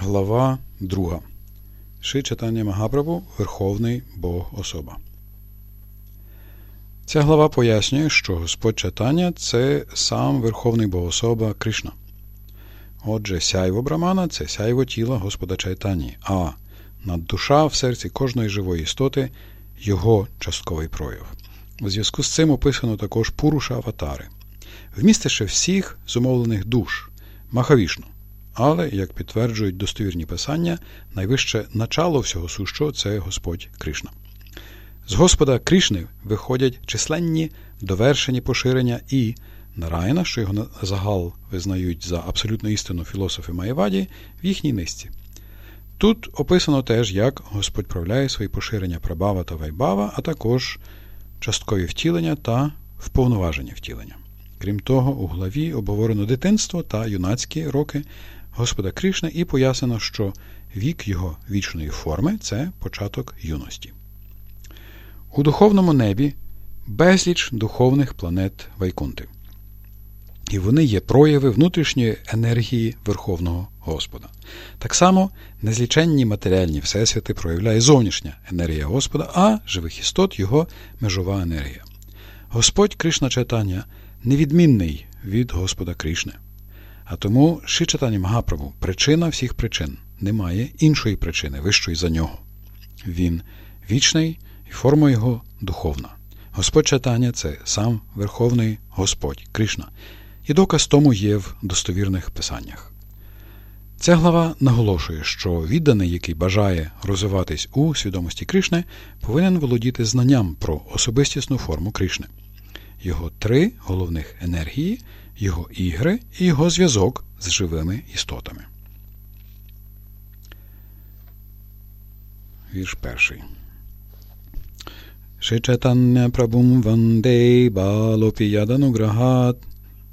Глава 2. Ши читання Магапрабу Верховний Бог особа. Ця глава пояснює, що Господь читання це сам Верховний Богособа Кришна. Отже, сяйво Брамана це сяйво тіла Господа Чайтані, а наддуша в серці кожної живої істоти його частковий прояв. У зв'язку з цим описано також Пуруша Аватари, вмістивши всіх зумовлених душ Махавішну. Але, як підтверджують достовірні писання, найвище начало всього сущого це Господь Кришна. З Господа Кришни виходять численні довершені поширення і Нарайна, що його загал визнають за абсолютну істину філософи Маєваді, в їхній низці. Тут описано теж, як Господь правляє свої поширення Прабава та Вайбава, а також часткові втілення та вповноваження втілення. Крім того, у главі обговорено дитинство та юнацькі роки Господа Кришна і пояснено, що вік його вічної форми це початок юності. У духовному небі безліч духовних планет Вайкунти. І вони є прояви внутрішньої енергії Верховного Господа. Так само незліченні матеріальні всесвіти проявляє зовнішня енергія Господа, а живих істот його межова енергія. Господь Кришна Чайтання невідмінний від Господа Кришни. А тому Шичатані Магапрабу причина всіх причин. Немає іншої причини, вищої за нього. Він вічний і форма його духовна. Господь читання це сам Верховний Господь Кришна, і доказ тому є в достовірних писаннях. Ця глава наголошує, що відданий, який бажає розвиватись у свідомості Кришни, повинен володіти знанням про особистісну форму Кришни. Його три головних енергії його ігри і його зв'язок з живими істотами. Вірш перший. Шичатання прабум ванде балопіядануграхат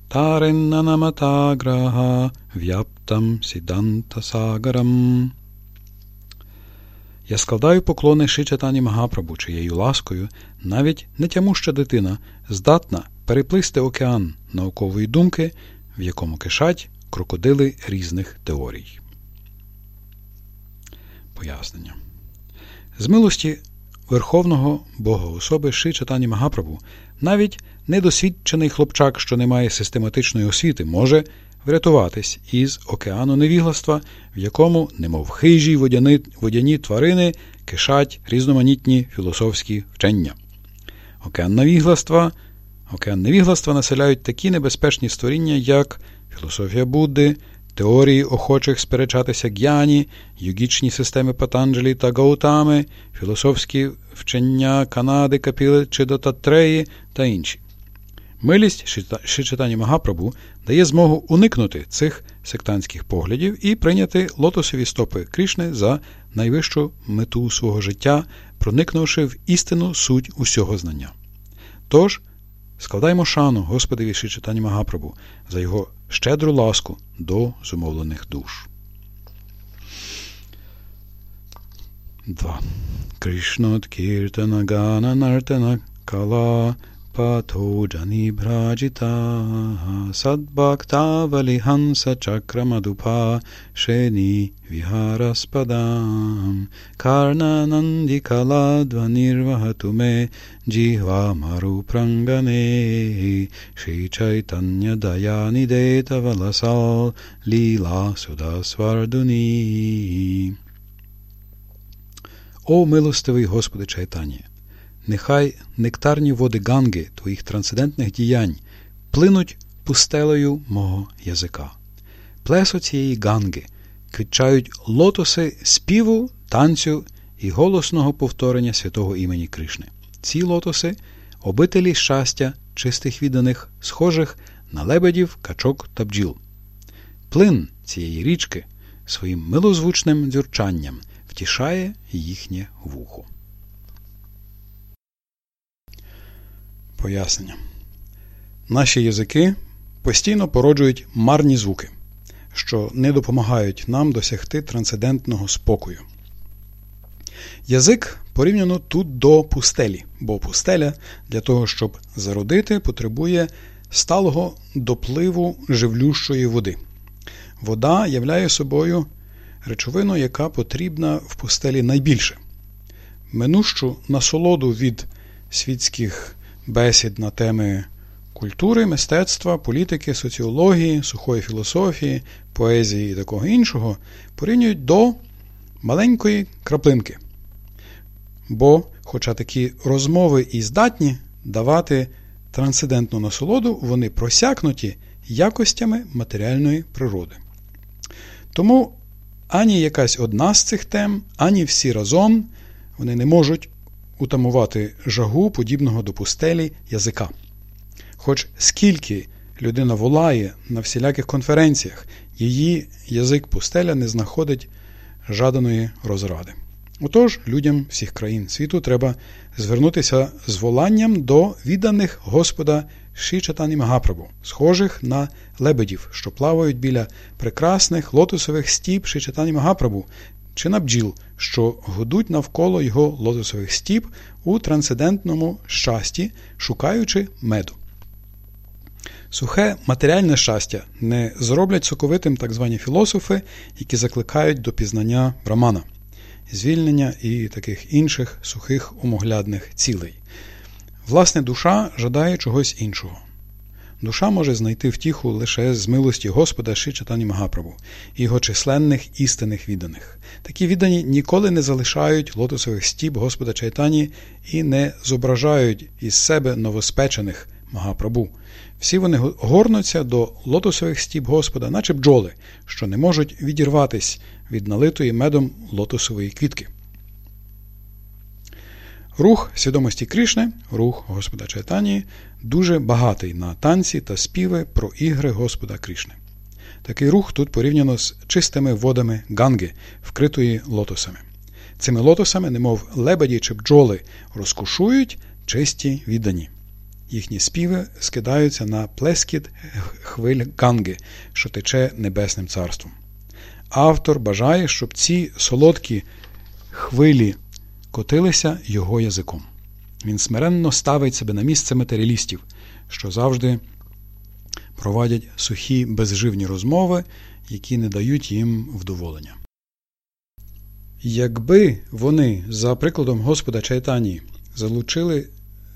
тареннанаматаграха в'яптам сіданта сагарам. Я складаю поклони Шичатані Магапрабу, чиєю ласкою навіть нетямуща дитина здатна переплисти океан наукової думки, в якому кишать крокодили різних теорій. Пояснення. З милості Верховного Бога особи Ши Чатані Магапрабу навіть недосвідчений хлопчак, що не має систематичної освіти, може врятуватись із океану невігластва, в якому, немов хижі водяні, водяні тварини, кишать різноманітні філософські вчення. Океан невігластва Океан невігластва населяють такі небезпечні створіння, як філософія Будди, теорії охочих сперечатися г'яні, югічні системи Патанджелі та Гаутами, філософські вчення Канади, Капіли чи Дотатреї та інші. Милість Шичатані Магапрабу дає змогу уникнути цих сектантських поглядів і прийняти лотосові стопи Крішни за найвищу мету свого життя, проникнувши в істину суть усього знання. Тож, Складаємо шану Господи Ші читання Магапрабу за його щедру ласку до зумовлених душ. 2. Кришна Кіртана Гана Нартана Кала Nandi Kaladvanirvahatu Jihva Maru Prangane Chaitanya Dayani Deta Valasal Lila Sudasvarduni О милостивий Господи Чайтання! Нехай нектарні води ганги твоїх трансцендентних діянь плинуть пустелею мого язика. Плесо цієї ганги квітчають лотоси співу, танцю і голосного повторення святого імені Кришни. Ці лотоси обителі щастя чистих відданих, схожих на лебедів, качок та бджіл. Плин цієї річки своїм милозвучним дзюрчанням втішає їхнє вухо. Пояснення. Наші язики постійно породжують марні звуки, що не допомагають нам досягти трансцендентного спокою. Язик порівняно тут до пустелі, бо пустеля для того, щоб зародити, потребує сталого допливу живлющої води. Вода являє собою речовину, яка потрібна в пустелі найбільше. Минущу насолоду від світських бесід на теми культури, мистецтва, політики, соціології, сухої філософії, поезії і такого іншого порівнюють до маленької краплинки. Бо, хоча такі розмови і здатні давати трансцендентну насолоду, вони просякнуті якостями матеріальної природи. Тому ані якась одна з цих тем, ані всі разом вони не можуть утамувати жагу подібного до пустелі язика. Хоч скільки людина волає на всіляких конференціях, її язик пустеля не знаходить жаданої розради. Отож, людям всіх країн світу треба звернутися з воланням до відданих Господа Шічатані Магапрабу, схожих на лебедів, що плавають біля прекрасних лотосових стіп Шічатані Магапрабу, чи на бджіл, що гудуть навколо його лотосових стіп у трансцендентному щасті, шукаючи меду. Сухе матеріальне щастя не зроблять соковитим так звані філософи, які закликають до пізнання брамана, звільнення і таких інших сухих умоглядних цілей. Власне, душа жадає чогось іншого. Душа може знайти втіху лише з милості Господа Ши Чатані Магапрабу його численних істинних відданих. Такі віддані ніколи не залишають лотосових стіп Господа Чайтані і не зображають із себе новоспечених Магапрабу. Всі вони горнуться до лотосових стіп Господа, наче бджоли, що не можуть відірватись від налитої медом лотосової квітки. Рух свідомості Кришни, рух Господа Чайтанії, дуже багатий на танці та співи про ігри Господа Кришни. Такий рух тут порівняно з чистими водами ганги, вкритої лотосами. Цими лотосами, немов лебеді чи бджоли, розкушують чисті віддані. Їхні співи скидаються на плескіт хвиль ганги, що тече Небесним царством. Автор бажає, щоб ці солодкі хвилі котилися його язиком. Він смиренно ставить себе на місце матеріалістів, що завжди проводять сухі безживні розмови, які не дають їм вдоволення. Якби вони, за прикладом Господа Чайтані, залучили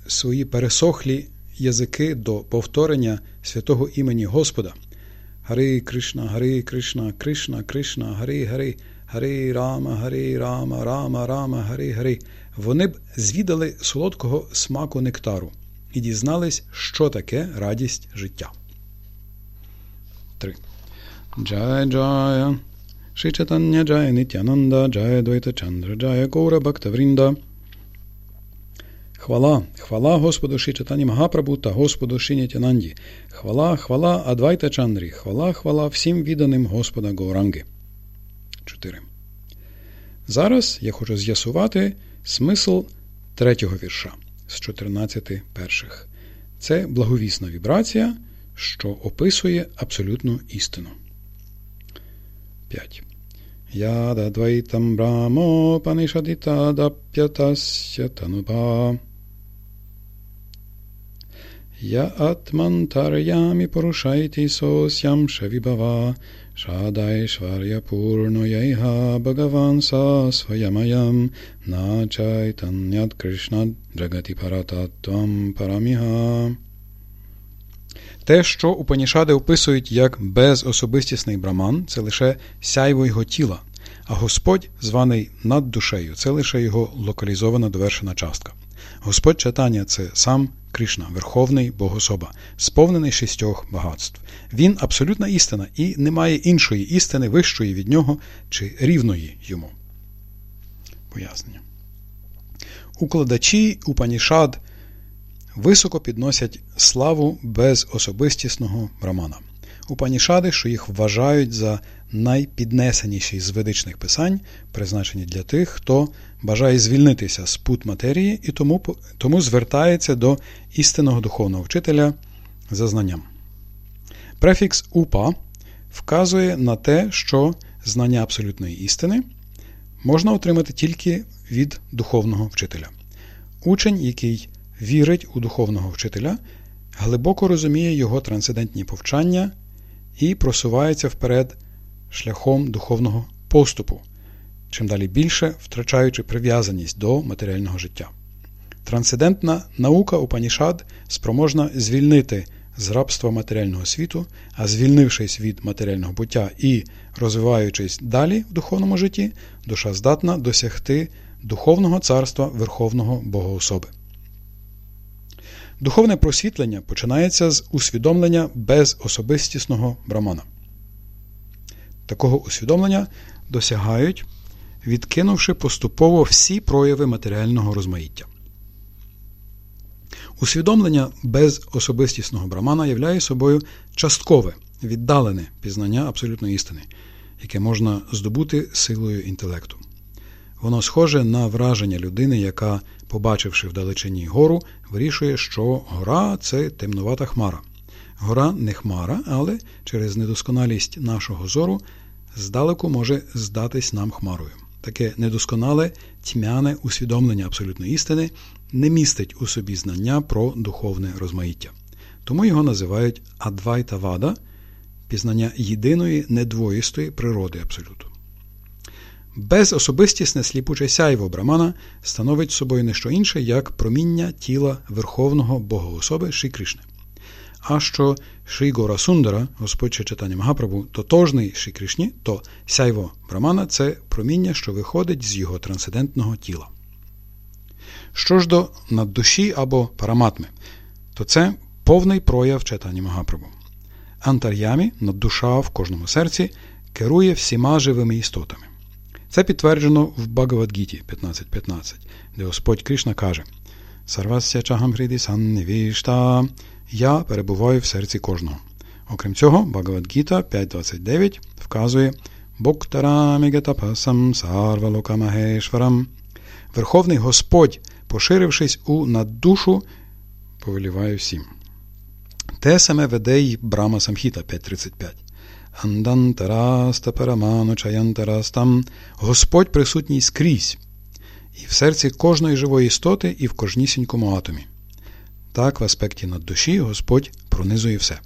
свої пересохлі язики до повторення святого імені Господа, Хари Кришна, Хари Кришна, Кришна, Кришна, Хари Хари, Хари Рама, Хари Рама, Рама, Рама, Хари Хари, вони б звідали солодкого смаку нектару і дізнались, що таке радість життя. 3. Джая Джая Ши Джая Нитянанда Джая Двайта Чандра Джая Кора Бхактаврінда Хвала, хвала Господу Ши Чатані Магапрабу та Господу Ши Нітянанді. Хвала, хвала Адвайта Чандрі. Хвала, хвала всім відданим Господа Гауранги. 4. Зараз я хочу з'ясувати смисл третього вірша з 14 перших. Це благовісна вібрація, що описує абсолютну істину. 5. Ядадвайтам брамо панишадита дап'ятасya танупа. Я атмантар'ямі порушайти соsyam шавібава, Бхагаван са своямаям, на чайтанят Кришна джагаті парататтвам параміга. Те, що Упанішади описують як безособистісний браман, це лише сяйво його тіла, а Господь, званий над душею, це лише його локалізована довершена частка. Господь читання це сам Кришна, Верховний Богособа, сповнений шістьох багатств. Він абсолютна істина і немає іншої істини, вищої від нього чи рівної йому. Пояснення. Укладачі Упанішад високо підносять славу безособистісного брамана. Упанішади, що їх вважають за найпіднесеніші з ведичних писань, призначені для тих, хто бажає звільнитися з пут матерії і тому, тому звертається до істинного духовного вчителя за знанням. Префікс упа вказує на те, що знання абсолютної істини можна отримати тільки від духовного вчителя. Учень, який вірить у духовного вчителя, глибоко розуміє його трансцендентні повчання і просувається вперед шляхом духовного поступу, чим далі більше втрачаючи прив'язаність до матеріального життя. Трансцендентна наука Упанішад спроможна звільнити з рабства матеріального світу, а звільнившись від матеріального буття і розвиваючись далі в духовному житті, душа здатна досягти духовного царства Верховного Богоособи. Духовне просвітлення починається з усвідомлення безособистісного брамана. Такого усвідомлення досягають, відкинувши поступово всі прояви матеріального розмаїття. Усвідомлення безособистісного брамана являє собою часткове, віддалене пізнання абсолютної істини, яке можна здобути силою інтелекту. Воно схоже на враження людини, яка, побачивши вдалечині гору, вирішує, що гора це темнувата хмара. Гора не хмара, але через недосконалість нашого зору здалеку може здатись нам хмарою. Таке недосконале тьмяне усвідомлення абсолютної істини не містить у собі знання про духовне розмаїття. Тому його називають Адвайта Вада пізнання єдиної недвоїстої природи абсолюту. Безособистісне сліпуче сяйво Брамана становить собою не що інше, як проміння тіла Верховного Богоособи Ші Кришни. А що Шрі Гора Сундара, Господь читання Магапрабу, тотожний Шрі Кришні, то сяйво Брамана це проміння, що виходить з його трансцендентного тіла. Що ж до наддуші або параматми, то це повний прояв читання Магапрабу. Антар'ямі, наддуша в кожному серці, керує всіма живими істотами. Це підтверджено в Багавадгіті 15.15, де Господь Кришна каже Сарвася чагамхріді саннівішта Я перебуваю в серці кожного. Окрім цього, Багавадгіта 5.29 вказує Боктарамігетапасам сарвалокамагешварам Верховний Господь, поширившись у наддушу, повеліває всім. Те саме веде й Брама Самхіта 5.35. Андантараста параману Господь присутній скрізь, і в серці кожної живої істоти, і в кожнісінькому атомі. Так, в аспекті наддуші Господь пронизує все.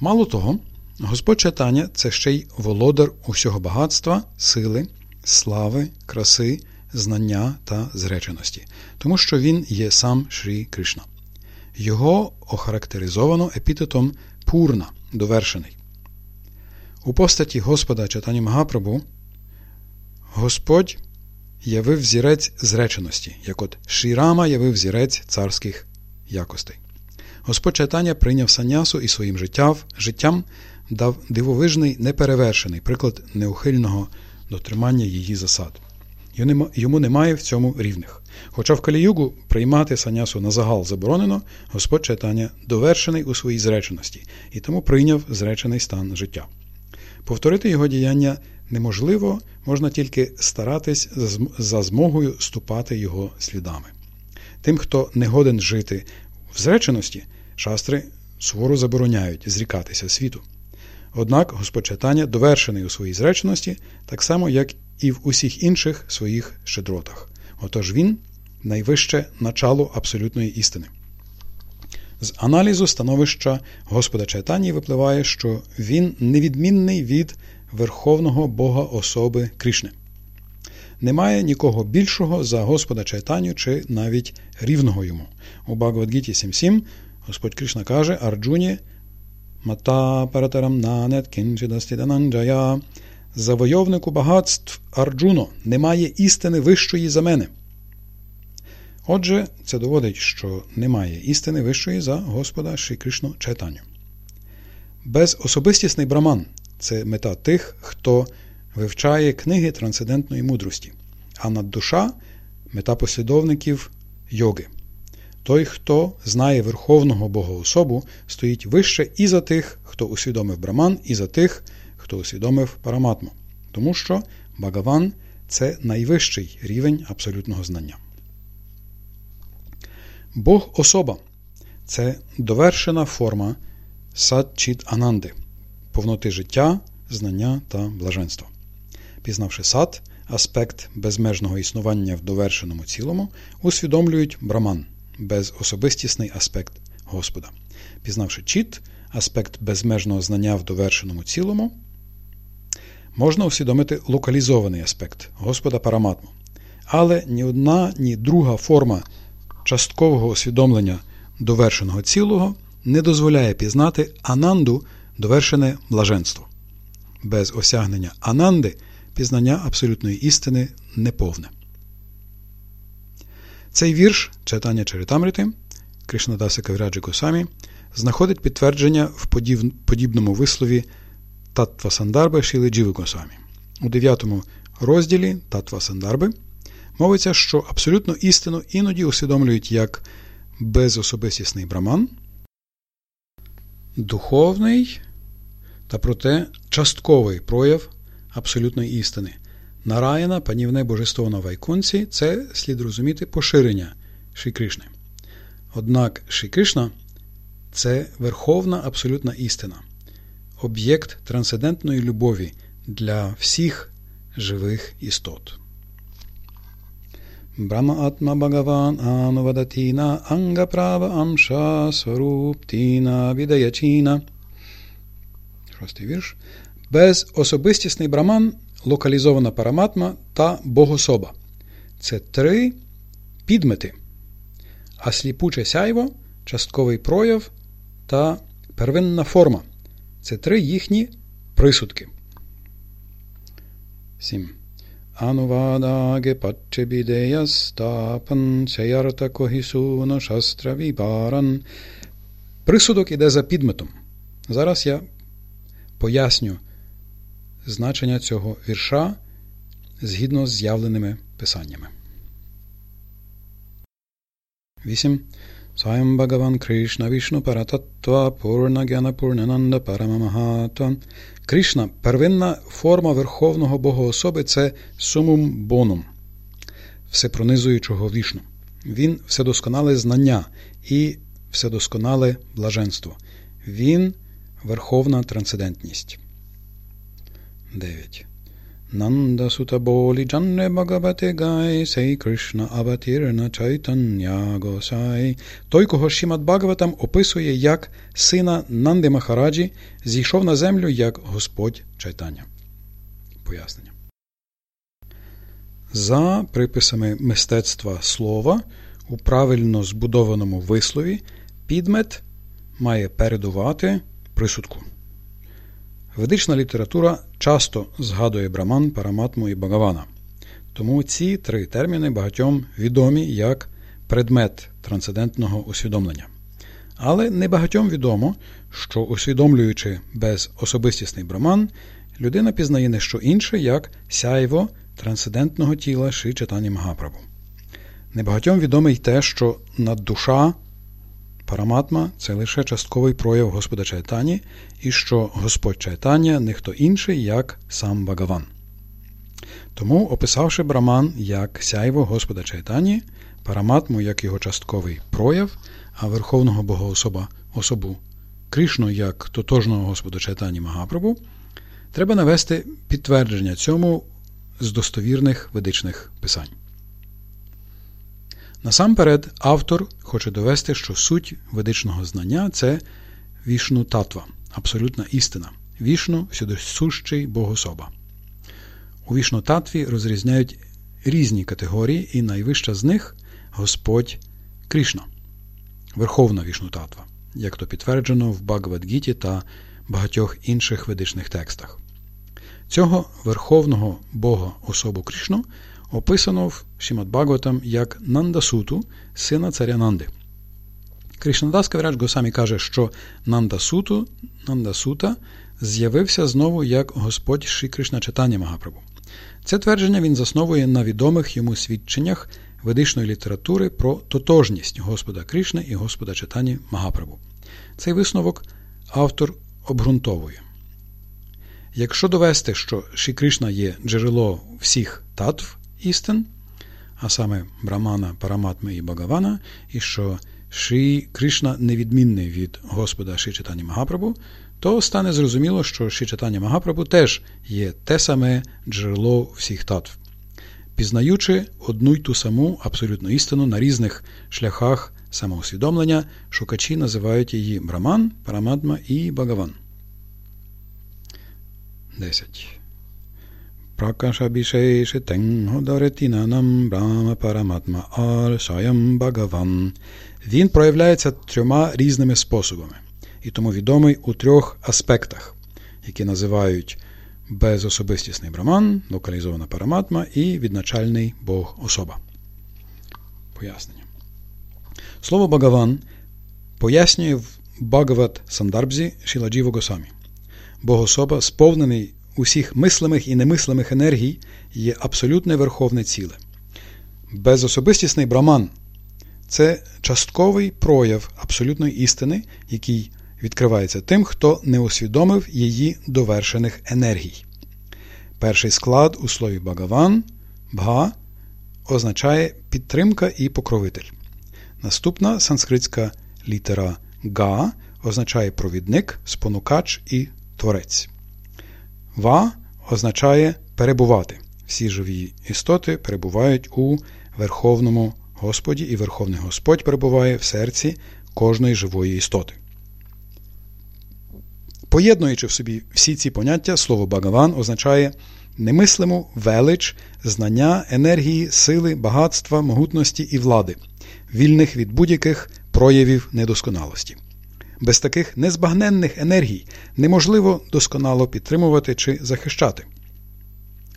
Мало того, Господь читання це ще й володар усього багатства, сили, слави, краси, знання та зреченості, тому що він є сам Шрі Кришна. Його охарактеризовано епітетом Пурна довершений. У постаті Господа читання Магапрабу Господь явив зірець зреченості, як от Шірама явив зірець царських якостей. Господь читання прийняв санясу і своїм життям, дав дивовижний неперевершений приклад неухильного дотримання її засад. Йому немає в цьому рівних. Хоча в Каліюгу приймати санясу на загал заборонено, Господь читання довершений у своїй зреченості і тому прийняв зречений стан життя. Повторити його діяння неможливо, можна тільки старатись за змогою ступати його слідами. Тим, хто не годен жити в зреченості, шастри суворо забороняють зрікатися світу. Однак Господь читання довершений у своїй зреченості, так само, як і в усіх інших своїх щедротах. Отож він найвище начало абсолютної істини. З аналізу становища Господа Чайтані випливає, що він невідмінний від Верховного Бога особи Кришни. Немає нікого більшого за Господа Чайтаню чи навіть рівного йому. У Багавадгіті 7.7 Господь Кришна каже Арджуні Мата паратарам нанет кінчидастідананджая Завойовнику багатств Арджуно немає істини вищої за мене. Отже, це доводить, що немає істини вищої за Господа Ші Кришну Чайтаню. Безособистісний браман це мета тих, хто вивчає книги трансцендентної мудрості, а наддуша мета послідовників йоги. Той, хто знає Верховного Богоособу, стоїть вище і за тих, хто усвідомив браман, і за тих, хто усвідомив параматму. Тому що Багаван це найвищий рівень абсолютного знання. Бог особа це довершена форма сад-чіт ананди, повноти життя, знання та блаженства. Пізнавши сад, аспект безмежного існування в довершеному цілому, усвідомлюють браман, безособистісний аспект Господа. Пізнавши чіт, аспект безмежного знання в довершеному цілому, можна усвідомити локалізований аспект Господа Параматму. Але ні одна, ні друга форма часткового усвідомлення довершеного цілого не дозволяє пізнати ананду довершене блаженство. Без осягнення ананди пізнання абсолютної істини неповне. Цей вірш читання Чаритамрити Кришнадаса Кавіраджі Госамі знаходить підтвердження в подібному вислові Таттва Сандарби Шіли Джіви Госамі. У 9 розділі Таттва Сандарби мовиться, що абсолютну істину іноді усвідомлюють як безособистісний браман, духовний та проте частковий прояв абсолютної істини. Нараяна, панівне божество на Вайкунці це слід розуміти поширення Шрі Кришни. Однак Шрі Кришна це верховна абсолютна істина, об'єкт трансцендентної любові для всіх живих істот. Брахма Атма Бхагаван Анувадатіна Анга Права Амша Сваруптіна Відаячіна. Шостий вірш. Безособистісний браман, локалізована параматма та богособа. Це три підмети. А сліпуче сяйво, частковий прояв та первинна форма. Це три їхні присудки. 7. Анувадаге пачебідеястапан сеярта когісуно шастра вібаран. Присудок іде за підметом. Зараз я поясню значення цього вірша згідно з з'явленими писаннями. 8. Сваям Бхагаван Кришна Вішну Парататтва Пурна Гяна Пурнананда Парамамахатва. Кришна первинна форма Верховного Богоособи це сумум бонум, всепронизуючого вішну. Він вседосконале знання і вседосконале блаженство. Він верховна трансцендентність. 9. Nanda Sutta Boli Janne Bhagavate Gai Сей Кришна Аватірна Чайтання Госай. Той, кого Шімат Бхагаватам описує як сина Нанди Махараджі, зійшов на землю як Господь Чайтання. Пояснення. За приписами мистецтва слова у правильно збудованому вислові підмет має передувати присудку. Ведична література часто згадує Браман, Параматму і Багавана. Тому ці три терміни багатьом відомі як предмет трансцендентного усвідомлення. Але не багатьом відомо, що усвідомлюючи безособистісний браман, людина пізнає не що інше, як сяйво трансцендентного тіла Ши Читані Магапрабу. Небагатьом відомо й те, що наддуша Параматма це лише частковий прояв Господа Чайтані, і що Господь Чайтання не хто інший, як сам Багаван. Тому, описавши Браман як сяйво Господа Чайтані, Параматму як його частковий прояв, а Верховного Богоособа особу Кришну як тотожного Господа Чайтані Магапрабу, треба навести підтвердження цьому з достовірних ведичних писань. Насамперед, автор хоче довести, що суть ведичного знання це вішну татва, абсолютна істина, вішну всюдосущий богособа. У вішну татві розрізняють різні категорії, і найвища з них Господь Кришна, Верховна вішну татва, як то підтверджено в Багавадгіті та багатьох інших ведичних текстах. Цього Верховного Бога особу Кришну – описано в Шімат Бхагаватам як Нандасуту, сина царя Нанди. Кришнадас Кавірадж Госамі каже, що Нандасуту, Нандасута з'явився знову як Господь Ші Кришна Читання Магапрабу. Це твердження він засновує на відомих йому свідченнях ведичної літератури про тотожність Господа Кришни і Господа Читані Магапрабу. Цей висновок автор обґрунтовує. Якщо довести, що Ші Кришна є джерело всіх татв, істин, а саме Брамана, Параматми і Багавана, і що Шрі Кришна невідмінний від Господа Ші Читання Магапрабу, то стане зрозуміло, що Ші Читання Магапрабу теж є те саме джерело всіх татв. Пізнаючи одну й ту саму абсолютну істину на різних шляхах самоусвідомлення, шукачі називають її Браман, Параматма і Багаван. 10. Він проявляється трьома різними способами, і тому відомий у трьох аспектах, які називають безособистісний браман, локалізована параматма і відначальний Бог особа. Пояснення. Слово Багаван пояснює в Багават Сандарбзі Шіладжіво Госамі. Богособа, сповнений усіх мислимих і немислимих енергій, є абсолютне верховне ціле. Безособистісний браман це частковий прояв абсолютної істини, який відкривається тим, хто не усвідомив її довершених енергій. Перший склад у слові Багаван бга означає підтримка і покровитель. Наступна санскритська літера га означає провідник, спонукач і творець. Ва означає перебувати. Всі живі істоти перебувають у Верховному Господі, і Верховний Господь перебуває в серці кожної живої істоти. Поєднуючи в собі всі ці поняття, слово Багаван означає немислиму велич, знання, енергії, сили, багатства, могутності і влади, вільних від будь-яких проявів недосконалості. Без таких незбагненних енергій неможливо досконало підтримувати чи захищати.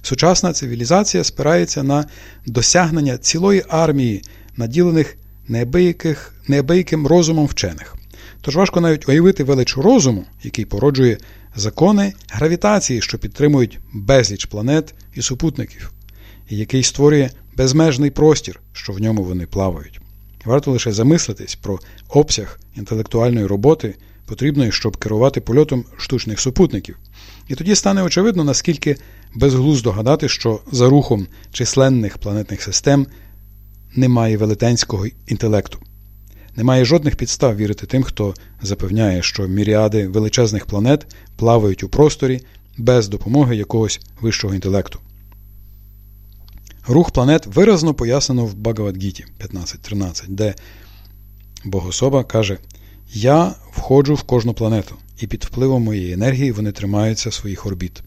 Сучасна цивілізація спирається на досягнення цілої армії, наділених неабияким розумом вчених. Тож важко навіть уявити велич розуму, який породжує закони гравітації, що підтримують безліч планет і супутників, і який створює безмежний простір, що в ньому вони плавають. Варто лише замислитись про обсяг інтелектуальної роботи, потрібної, щоб керувати польотом штучних супутників. І тоді стане очевидно, наскільки безглуздо гадати, що за рухом численних планетних систем немає велетенського інтелекту. Немає жодних підстав вірити тим, хто запевняє, що міріади величезних планет плавають у просторі без допомоги якогось вищого інтелекту. Рух планет виразно пояснено в Багавадгіті 15.13, де Богособа каже: Я входжу в кожну планету, і під впливом моєї енергії вони тримаються своїх орбіт.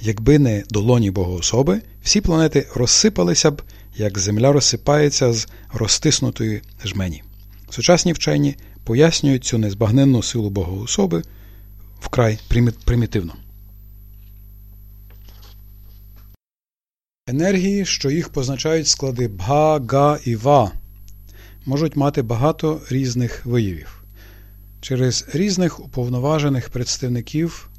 Якби не долоні Богоособи, всі планети розсипалися б, як Земля розсипається з розтиснутої жмені. Сучасні вчені пояснюють цю незбагненну силу Богоособи вкрай примітивно. Енергії, що їх позначають склади бга, га і ва, можуть мати багато різних виявів. Через різних уповноважених представників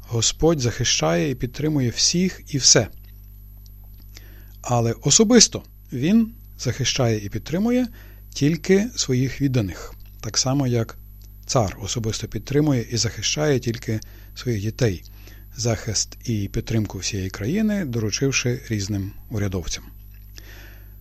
Господь захищає і підтримує всіх і все. Але особисто Він захищає і підтримує тільки своїх відданих, так само як цар особисто підтримує і захищає тільки своїх дітей захист і підтримку всієї країни, доручивши різним урядовцям.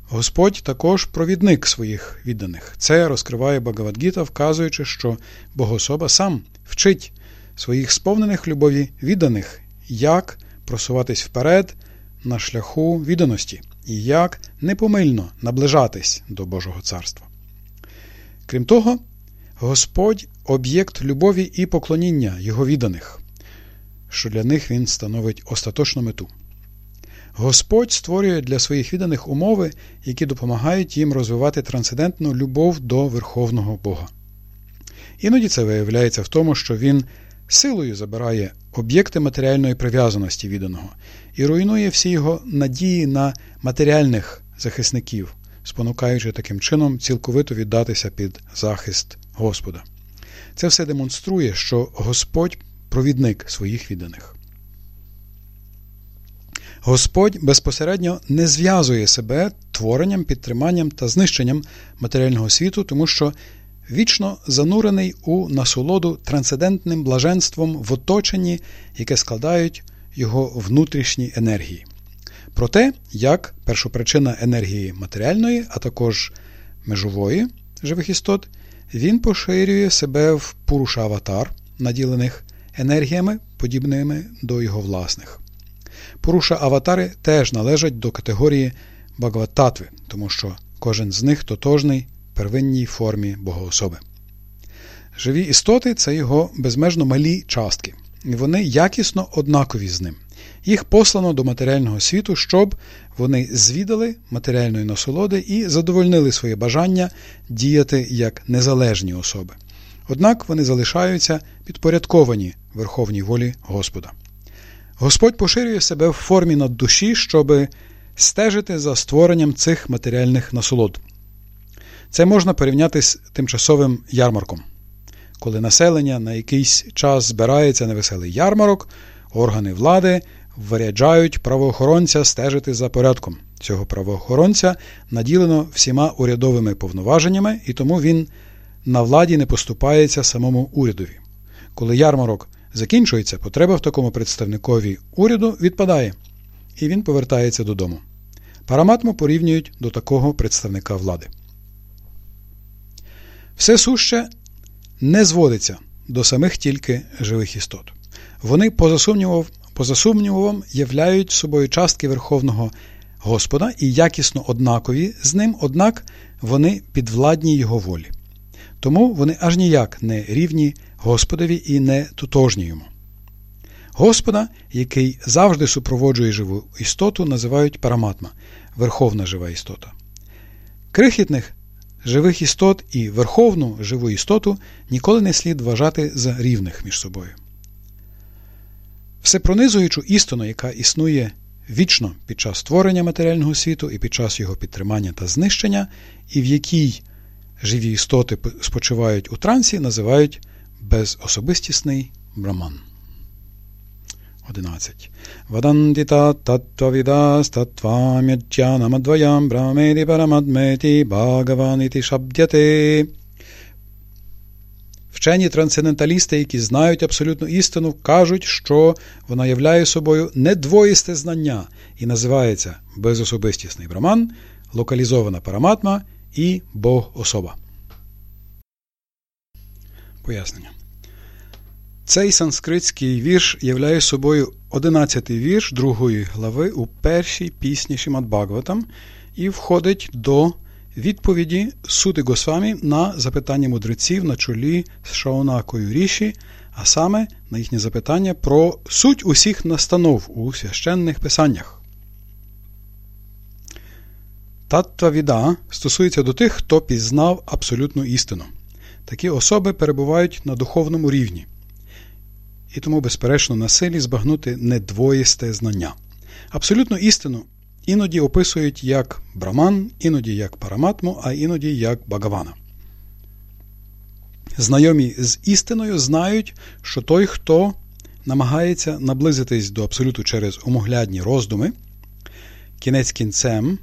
Господь також провідник своїх відданих. Це розкриває Багавадгіта, вказуючи, що Богособа сам вчить своїх сповнених любові відданих, як просуватись вперед на шляху відданості і як непомильно наближатись до Божого царства. Крім того, Господь об'єкт любові і поклоніння його відданих що для них він становить остаточну мету. Господь створює для своїх відданих умови, які допомагають їм розвивати трансцендентну любов до Верховного Бога. Іноді це виявляється в тому, що він силою забирає об'єкти матеріальної прив'язаності відданого і руйнує всі його надії на матеріальних захисників, спонукаючи таким чином цілковито віддатися під захист Господа. Це все демонструє, що Господь провідник своїх відданих. Господь безпосередньо не зв'язує себе творенням, підтриманням та знищенням матеріального світу, тому що вічно занурений у насолоду трансцендентним блаженством в оточенні, яке складають його внутрішні енергії. Про те, як першопричина енергії матеріальної, а також межової живих істот, він поширює себе в пуруша-аватар, наділених енергіями, подібними до його власних. Поруша аватари теж належать до категорії Багавататви, тому що кожен з них тотожний первинній формі богоособи. Живі істоти це його безмежно малі частки, і вони якісно однакові з ним. Їх послано до матеріального світу, щоб вони звідали матеріальної насолоди і задовольнили своє бажання діяти як незалежні особи. Однак вони залишаються підпорядковані верховній волі Господа. Господь поширює себе в формі наддуші, щоб стежити за створенням цих матеріальних насолод. Це можна порівняти з тимчасовим ярмарком. Коли населення на якийсь час збирається на веселий ярмарок, органи влади виряджають правоохоронця стежити за порядком. Цього правоохоронця наділено всіма урядовими повноваженнями, і тому він на владі не поступається самому урядові. Коли ярмарок закінчується, потреба в такому представникові уряду відпадає, і він повертається додому. Параматму порівнюють до такого представника влади. Все суще не зводиться до самих тільки живих істот. Вони, поза сумнівом, поза сумнівом, являють собою частки Верховного Господа і якісно однакові з ним, однак вони підвладні його волі. Тому вони аж ніяк не рівні Господові і не тутожні йому. Господа, який завжди супроводжує живу істоту, називають параматма верховна жива істота. Крихітних живих істот і верховну живу істоту ніколи не слід вважати за рівних між собою. Всепронизуючу істину, яка існує вічно під час створення матеріального світу і під час його підтримання та знищення, і в якій живі істоти спочивають у трансі, називають безособистісний браман. 11. Вадандіта таттвавідас таттвамяджанамадваям брамеді парамадметі багаваніті шабдяти. Вчені трансценденталісти, які знають абсолютну істину, кажуть, що вона являє собою недвоїсте знання і називається безособистісний браман, локалізована параматма і Бог особа. Пояснення. Цей санскритський вірш являє собою одинадцятий вірш другої глави у першій пісні Шимат Бхагаватам і входить до відповіді Суди Госвамі на запитання мудреців на чолі з Шаонакою Ріші, а саме на їхнє запитання про суть усіх настанов у священних писаннях. Таттва віда стосується до тих, хто пізнав абсолютну істину. Такі особи перебувають на духовному рівні і тому, безперечно, на силі збагнути недвоїсте знання. Абсолютну істину іноді описують як браман, іноді як параматму, а іноді як багавана. Знайомі з істиною знають, що той, хто намагається наблизитись до абсолюту через умоглядні роздуми, кінець кінцем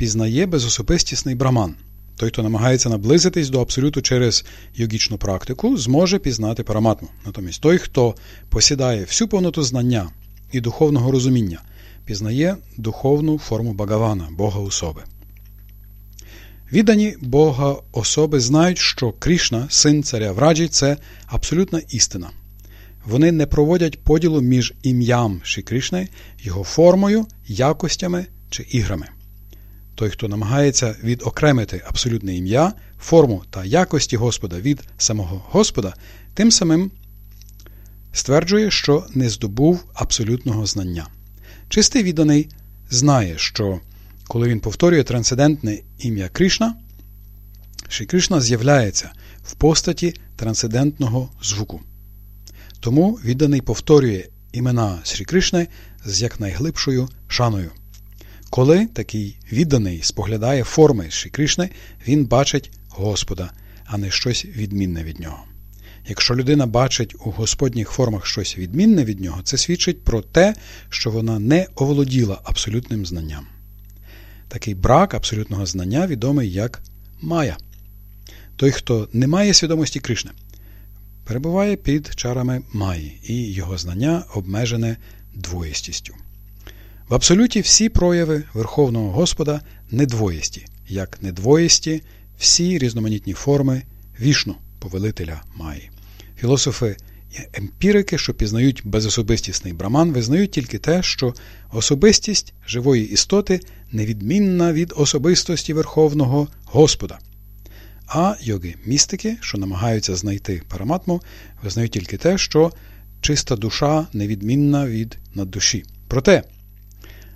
пізнає безособистісний браман. Той, хто намагається наблизитись до абсолюту через йогічну практику, зможе пізнати параматму. Натомість той, хто посідає всю повноту знання і духовного розуміння, пізнає духовну форму Багавана, Бога особи. Віддані Бога особи знають, що Крішна, син царя Враджі, це абсолютна істина. Вони не проводять поділу між ім'ям Ші Кришни, його формою, якостями чи іграми. Той, хто намагається відокремити абсолютне ім'я, форму та якості Господа від самого Господа, тим самим стверджує, що не здобув абсолютного знання. Чистий відданий знає, що коли він повторює трансцендентне ім'я Кришна, Ші Кришна з'являється в постаті трансцендентного звуку. Тому відданий повторює імена Шрі Кришни з якнайглибшою шаною. Коли такий відданий споглядає форми Шрі Кришни, він бачить Господа, а не щось відмінне від нього. Якщо людина бачить у Господніх формах щось відмінне від нього, це свідчить про те, що вона не оволоділа абсолютним знанням. Такий брак абсолютного знання відомий як Майя. Той, хто не має свідомості Кришни, перебуває під чарами Майї, і його знання обмежене двоїстістю. В абсолюті всі прояви Верховного Господа недвоїсті, як недвоїсті всі різноманітні форми вішну, повелителя Маї. Філософи емпірики, що пізнають безособистісний браман, визнають тільки те, що особистість живої істоти невідмінна від особистості Верховного Господа. А йоги містики, що намагаються знайти параматму, визнають тільки те, що чиста душа невідмінна від наддуші. Проте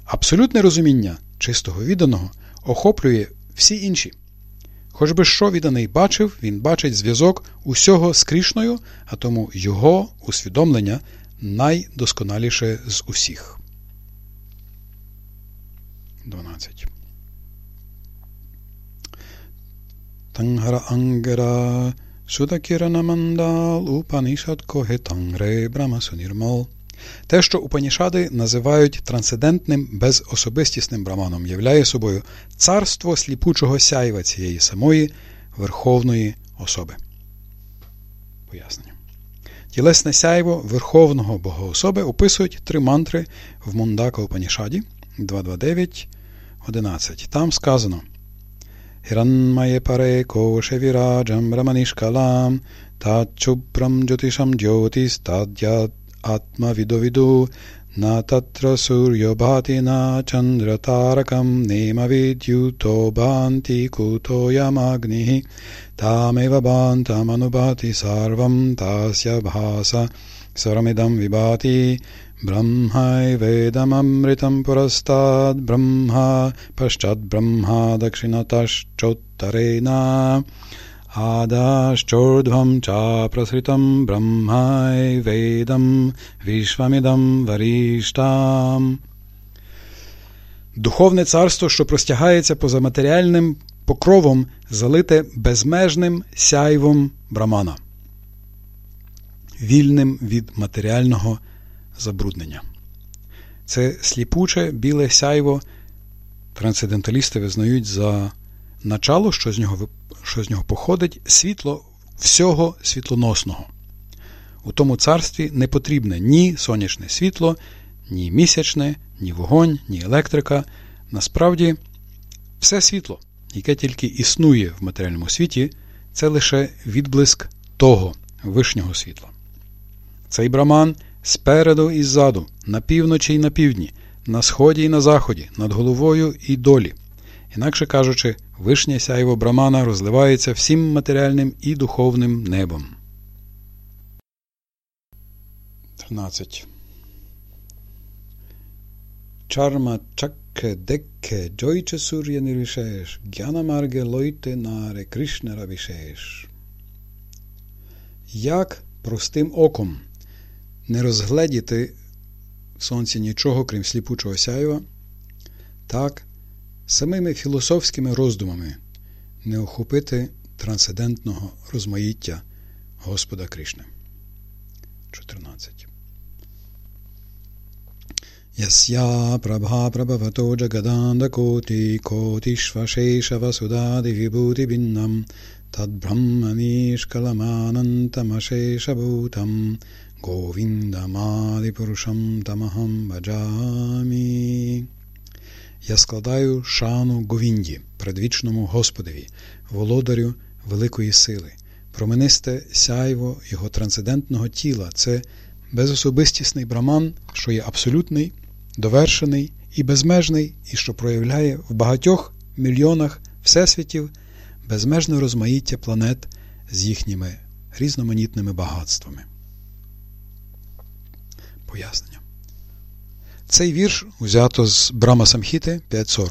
абсолютне розуміння чистого відданого охоплює всі інші. Хоч би що відданий бачив, він бачить зв'язок усього з Крішною, а тому його усвідомлення найдосконаліше з усіх. 12. Тангара Ангера Судакіранамандал Упанішат Когетангре Брамасунірмал. Те, що Упанішади називають трансцендентним безособистісним браманом, являє собою царство сліпучого сяйва цієї самої верховної особи. Пояснення. Тілесне сяйво Верховного Богоособи описують три мантри в Мундака Упанішаді 229.11. Там сказано Hiranmaye pare koshe virajam brahmanishkalam tachubram jyotisham jyotis tadyat atma vido vidu na tatra suryo bhati na chandra tarakam nema vidyuto bhanti kuto yamagnihi tameva bhantam anubhati sarvam tasya bhasa saramidam vibhati ब्रह्मैवेदममृतं पुरस्ताद् ब्रह्मा पश्चाद्ब्रह्मा दक्षिणतश्चोत्तरेण आदाश्चोर्ध्वं चाप्रसृतं ब्रह्मैवेदं विश्वमिदं варіштам. Духовне царство, що простягається поза матеріальним покровом, залите безмежним сяйвом брамана, вільним від матеріального забруднення. Це сліпуче біле сяйво трансценденталісти визнають за начало, що з нього що з нього походить, світло всього світлоносного. У тому царстві не потрібне ні сонячне світло, ні місячне, ні вогонь, ні електрика. Насправді, все світло, яке тільки існує в матеріальному світі, це лише відблиск того вишнього світла. Цей браман спереду і ззаду, на півночі і на півдні, на сході і на заході, над головою і долі. Інакше кажучи, вишня сяйво брамана розливається всім матеріальним і духовним небом. 13. Чарма чакке декке джойче сур'я нирвішеш, гянамарге лойте наре Кришнера вішеш. Як простим оком не розгледіти сонці нічого, крім сліпучого сяйва, так, самими філософськими роздумами не охопити трансцендентного розмаїття Господа Кришни. 14. Ясya прабха прабхавато джагаданда коти котишвашешава судади вибути біннам тадбрахманішкаламанантамашешабутам Говіндамадипурушам тамахам баджамі. Я складаю шану Говінді, предвічному Господові, володарю великої сили, променисте сяйво його трансцендентного тіла це безособистісний браман, що є абсолютний, довершений і безмежний, і що проявляє в багатьох мільйонах всесвітів безмежне розмаїття планет з їхніми різноманітними багатствами пояснення. Цей вірш узято з Брама Самхіти 5.40.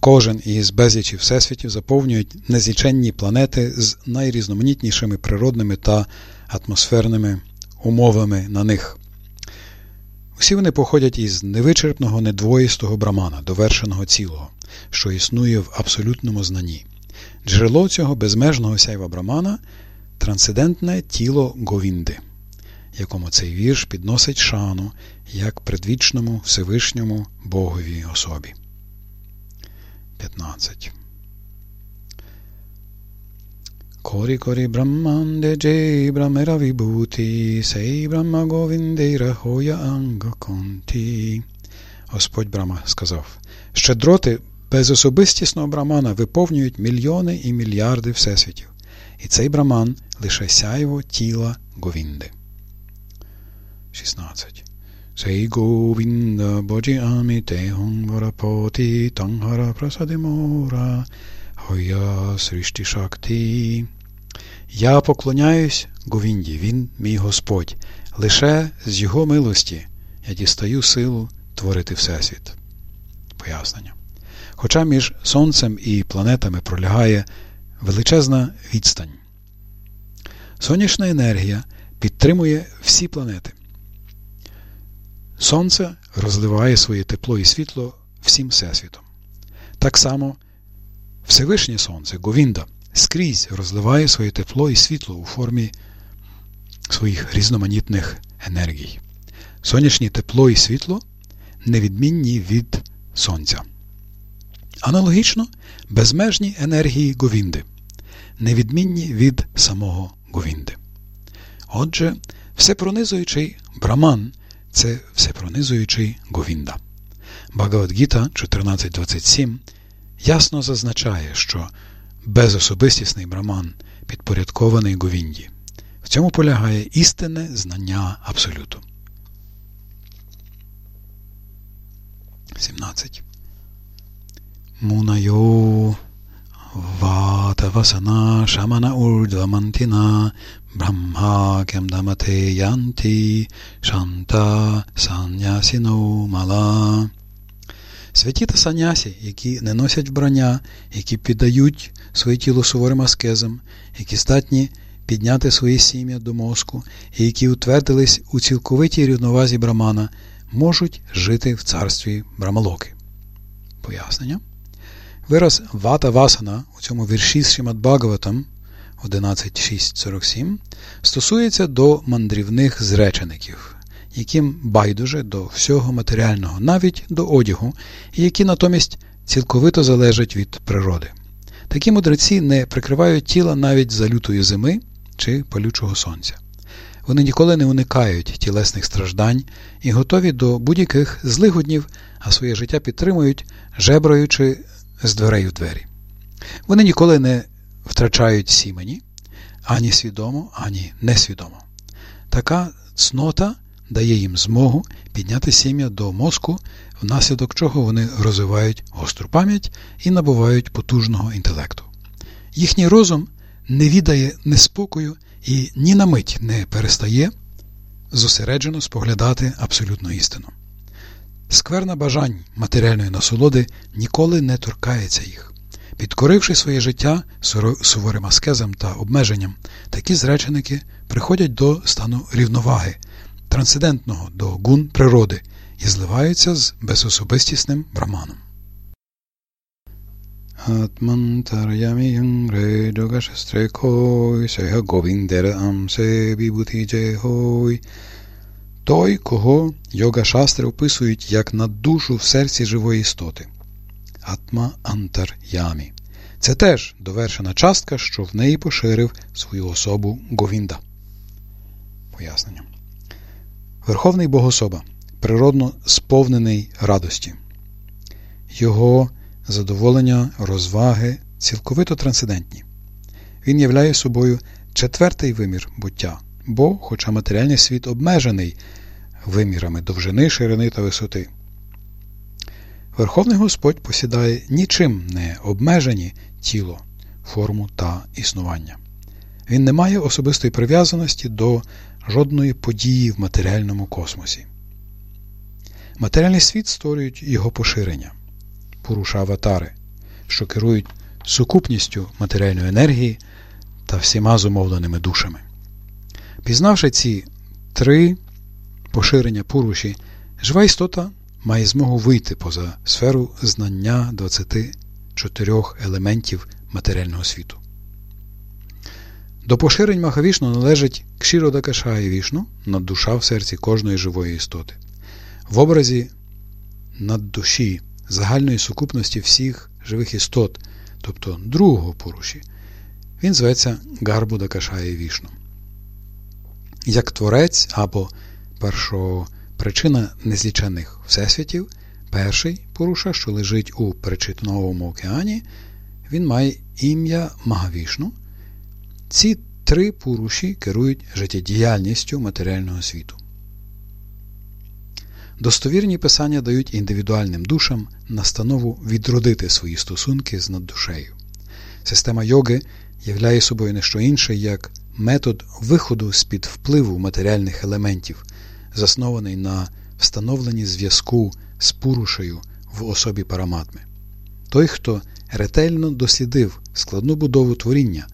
Кожен із безлічі всесвітів заповнюють незліченні планети з найрізноманітнішими природними та атмосферними умовами на них. Усі вони походять із невичерпного недвоїстого брамана, довершеного цілого, що існує в абсолютному знанні. Джерело цього безмежного сяйва брамана трансцендентне тіло Говінди якому цей вірш підносить шану як предвічному Всевишньому Боговій особі. 15. Кори корі браманде джей брамера вібуті, сей брама говіндейра хоя анга конті. Господь Брама сказав, щедроти безособистісного брамана виповнюють мільйони і мільярди всесвітів, і цей браман лише сяйво тіла Говінди. 16. Sei Govinda Bhoji Amite Hongvarapoti Tanghara Prasadimora Hoya Срішті Шакти. Я поклоняюсь Говінді, він мій Господь. Лише з Його милості я дістаю силу творити Всесвіт. Пояснення. Хоча між Сонцем і планетами пролягає величезна відстань. Сонячна енергія підтримує всі планети. Сонце розливає своє тепло і світло всім Всесвітом. Так само Всевишнє Сонце, Говінда, скрізь розливає своє тепло і світло у формі своїх різноманітних енергій. Сонячне тепло і світло невідмінні від Сонця. Аналогічно безмежні енергії Говінди, невідмінні від самого Говінди. Отже, всепронизуючий браман це всепронизуючий Говінда. Багавадгіта 14.27 ясно зазначає, що безособистісний браман підпорядкований Говінді. В цьому полягає істинне знання Абсолюту. 17. Мунайо Ватавасана Шамана Урдвамантина Брахмакям Дамате Янти Шанта Санясіно Мала. Святі та санясі, які не носять вбрання, які піддають своє тіло суворим аскезам, які здатні підняти своє сім'я до мозку і які утвердились у цілковитій рівновазі брамана, можуть жити в царстві Брамалоки. Пояснення. Вираз Вата Васана у цьому вірші з Шімад Бхагаватам 11.6.47 стосується до мандрівних зречеників, яким байдуже до всього матеріального, навіть до одягу, і які натомість цілковито залежать від природи. Такі мудреці не прикривають тіла навіть за лютої зими чи палючого сонця. Вони ніколи не уникають тілесних страждань і готові до будь-яких злигоднів, а своє життя підтримують, жебраючи з дверей у двері. Вони ніколи не втрачають сімені ані свідомо, ані несвідомо. Така цнота дає їм змогу підняти сім'я до мозку, внаслідок чого вони розвивають гостру пам'ять і набувають потужного інтелекту. Їхній розум не відає неспокою і ні на мить не перестає зосереджено споглядати абсолютну істину. Скверна бажань матеріальної насолоди ніколи не торкається їх. Підкоривши своє життя суворим аскезам та обмеженням, такі зреченики приходять до стану рівноваги, трансцендентного до гун природи і зливаються з безособистісним браманом. Той, кого йога шастри описують як наддушу в серці живої істоти. Атма Антар Ямі. Це теж довершена частка, що в неї поширив свою особу Говінда. Пояснення. Верховний Богособа природно сповнений радості. Його задоволення, розваги цілковито трансцендентні. Він являє собою четвертий вимір буття, бо, хоча матеріальний світ обмежений вимірами довжини, ширини та висоти. Верховний Господь посідає нічим не обмежені тіло, форму та існування. Він не має особистої прив'язаності до жодної події в матеріальному космосі. Матеріальний світ створюють його поширення, пуруша аватари, що керують сукупністю матеріальної енергії та всіма зумовленими душами. Пізнавши ці три поширення пуруші, жива істота має змогу вийти поза сферу знання 24 елементів матеріального світу. До поширень Махавішну належить Кшіродакашає Вішну наддуша в серці кожної живої істоти. В образі наддуші загальної сукупності всіх живих істот, тобто другого поруші, він зветься Гарбудакашає Вішну. Як творець або першопричина незлічених всесвітів, перший поруша, що лежить у Перечитновому океані, він має ім'я Магавішну. Ці три пуруші керують життєдіяльністю матеріального світу. Достовірні писання дають індивідуальним душам настанову відродити свої стосунки з наддушею. Система йоги являє собою не що інше, як метод виходу з-під впливу матеріальних елементів, заснований на встановленні зв'язку з Пурушею в особі параматми. Той, хто ретельно дослідив складну будову творіння,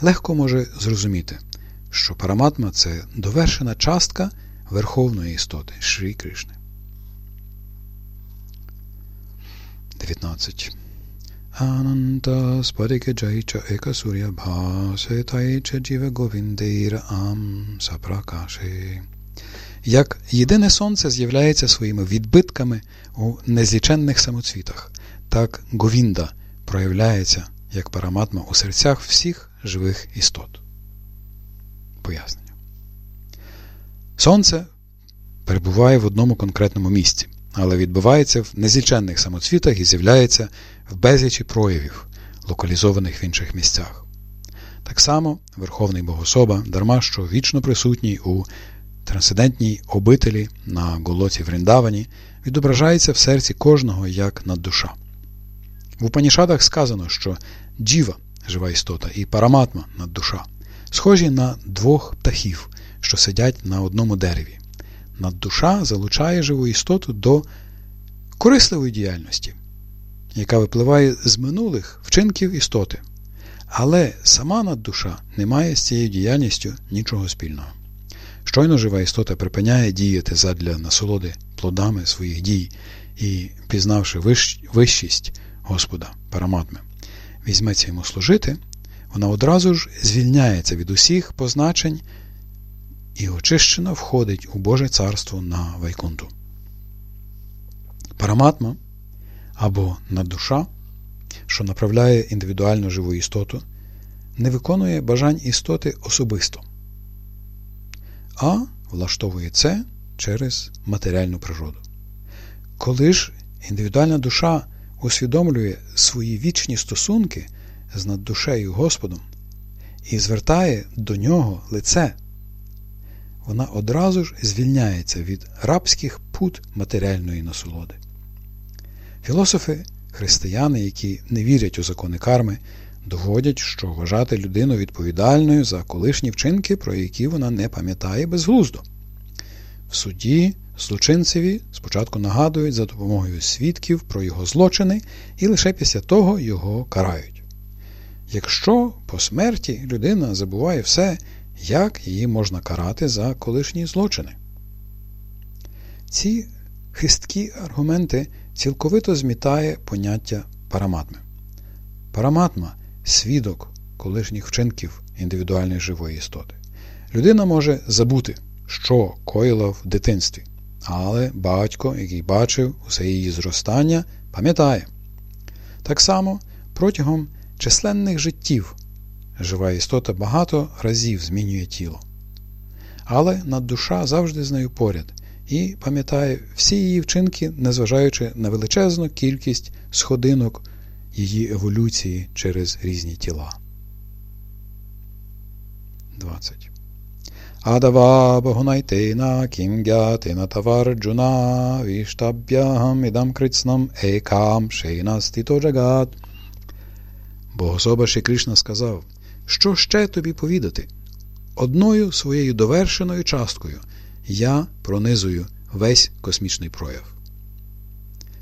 легко може зрозуміти, що параматма це довершена частка верховної істоти Шрі Кришни. 19. Ананта спадике джайча ека суря бхасе тайча джіва говіндейра ам сапракаше. Як єдине сонце з'являється своїми відбитками у незліченних самоцвітах, так Говінда проявляється як параматма у серцях всіх живих істот. Пояснення. Сонце перебуває в одному конкретному місці, але відбувається в незліченних самоцвітах і з'являється в безлічі проявів, локалізованих в інших місцях. Так само Верховний Богособа, дарма що вічно присутній у трансцендентній обителі на голоці Вріндавані, відображається в серці кожного як наддуша. В Упанішадах сказано, що джіва жива істота і параматма наддуша схожі на двох птахів, що сидять на одному дереві. Наддуша залучає живу істоту до корисливої діяльності, яка випливає з минулих вчинків істоти. Але сама наддуша не має з цією діяльністю нічого спільного. Щойно жива істота припиняє діяти задля насолоди плодами своїх дій і, пізнавши вищість Господа, параматми, візьметься йому служити, вона одразу ж звільняється від усіх позначень і очищено входить у Боже царство на Вайкунту. Параматма або наддуша, що направляє індивідуальну живу істоту, не виконує бажань істоти особисто, а влаштовує це через матеріальну природу. Коли ж індивідуальна душа усвідомлює свої вічні стосунки з наддушею Господом і звертає до нього лице, вона одразу ж звільняється від рабських пут матеріальної насолоди. Філософи, християни, які не вірять у закони карми, доводять, що вважати людину відповідальною за колишні вчинки, про які вона не пам'ятає безглуздо. В суді злочинцеві спочатку нагадують за допомогою свідків про його злочини і лише після того його карають. Якщо по смерті людина забуває все, як її можна карати за колишні злочини? Ці хисткі аргументи цілковито змітає поняття параматми. Параматма свідок колишніх вчинків індивідуальної живої істоти. Людина може забути, що коїла в дитинстві, але батько, який бачив усе її зростання, пам'ятає. Так само протягом численних життів жива істота багато разів змінює тіло. Але наддуша завжди з нею поряд і пам'ятає всі її вчинки, незважаючи на величезну кількість сходинок її еволюції через різні тіла. 20. Адава Багунайтена кімгятена таварджуна віштаб'ягам ідам крицнам екам шейна стито джагат. Богособа Ші Кришна сказав, що ще тобі повідати? Одною своєю довершеною часткою я пронизую весь космічний прояв.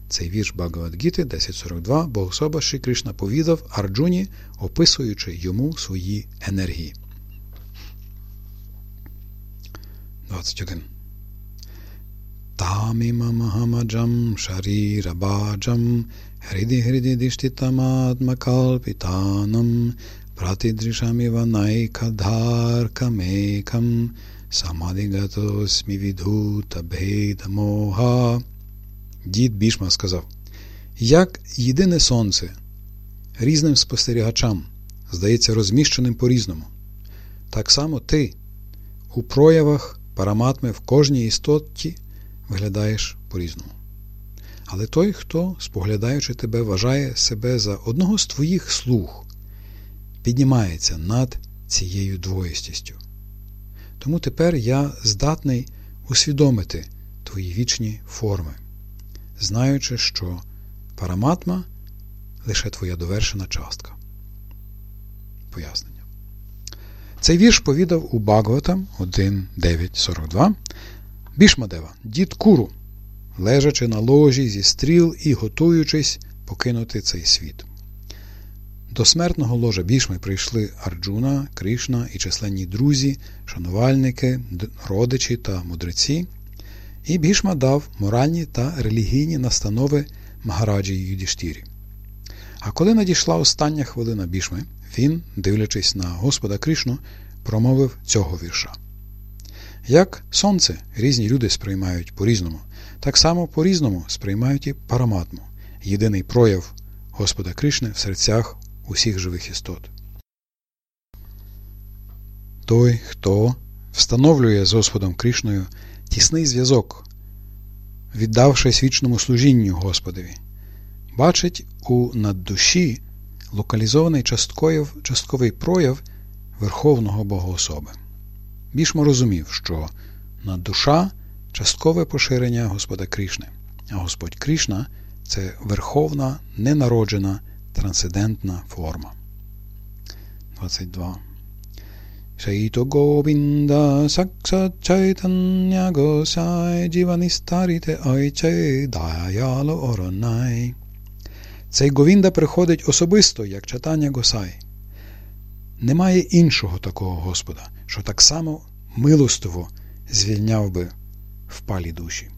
Цей вірш Багавадгіти 1042 Богособа Ші Кришна повідав Арджуні, описуючи йому свої енергії. 21. Тамімамахамаджам шарірабаджам хриди хриди диштитамадмакалпітанам пратидришаміва найкадharkamekam самадигатосмі відгута бхедамоха. Дід Бішма сказав, як єдине сонце різним спостерігачам здається розміщеним по різному, так само ти у проявах параматми в кожній істоті виглядаєш по-різному. Але той, хто, споглядаючи тебе, вважає себе за одного з твоїх слуг, піднімається над цією двоїстістю. Тому тепер я здатний усвідомити твої вічні форми, знаючи, що параматма лише твоя довершена частка. Пояснення. Цей вірш повідав у Багватам 1.9.42 Бішмадева, дід Куру, лежачи на ложі зі стріл і готуючись покинути цей світ. До смертного ложа бішми прийшли Арджуна, Кришна і численні друзі, шанувальники, родичі та мудреці, і бішма дав моральні та релігійні настанови Магараджі Юдіштірі. А коли надійшла остання хвилина бішми, він, дивлячись на Господа Кришну, промовив цього вірша. Як сонце різні люди сприймають по-різному, так само по-різному сприймають і параматму, єдиний прояв Господа Кришни в серцях усіх живих істот. Той, хто встановлює з Господом Кришною тісний зв'язок, віддавшись вічному служінню Господові, бачить у наддуші локалізований частковий прояв Верховного Богоособи. Бішмо розумів, що наддуша часткове поширення Господа Кришни, а Господь Кришна це верховна, ненароджена, трансцендентна форма. 22. Сакса Чайтання Госай Джіваністаріте Ойче Даяло Оронай. Цей Говінда приходить особисто, як читання Госай. Немає іншого такого Господа, що так само милостиво звільняв би впалі душі.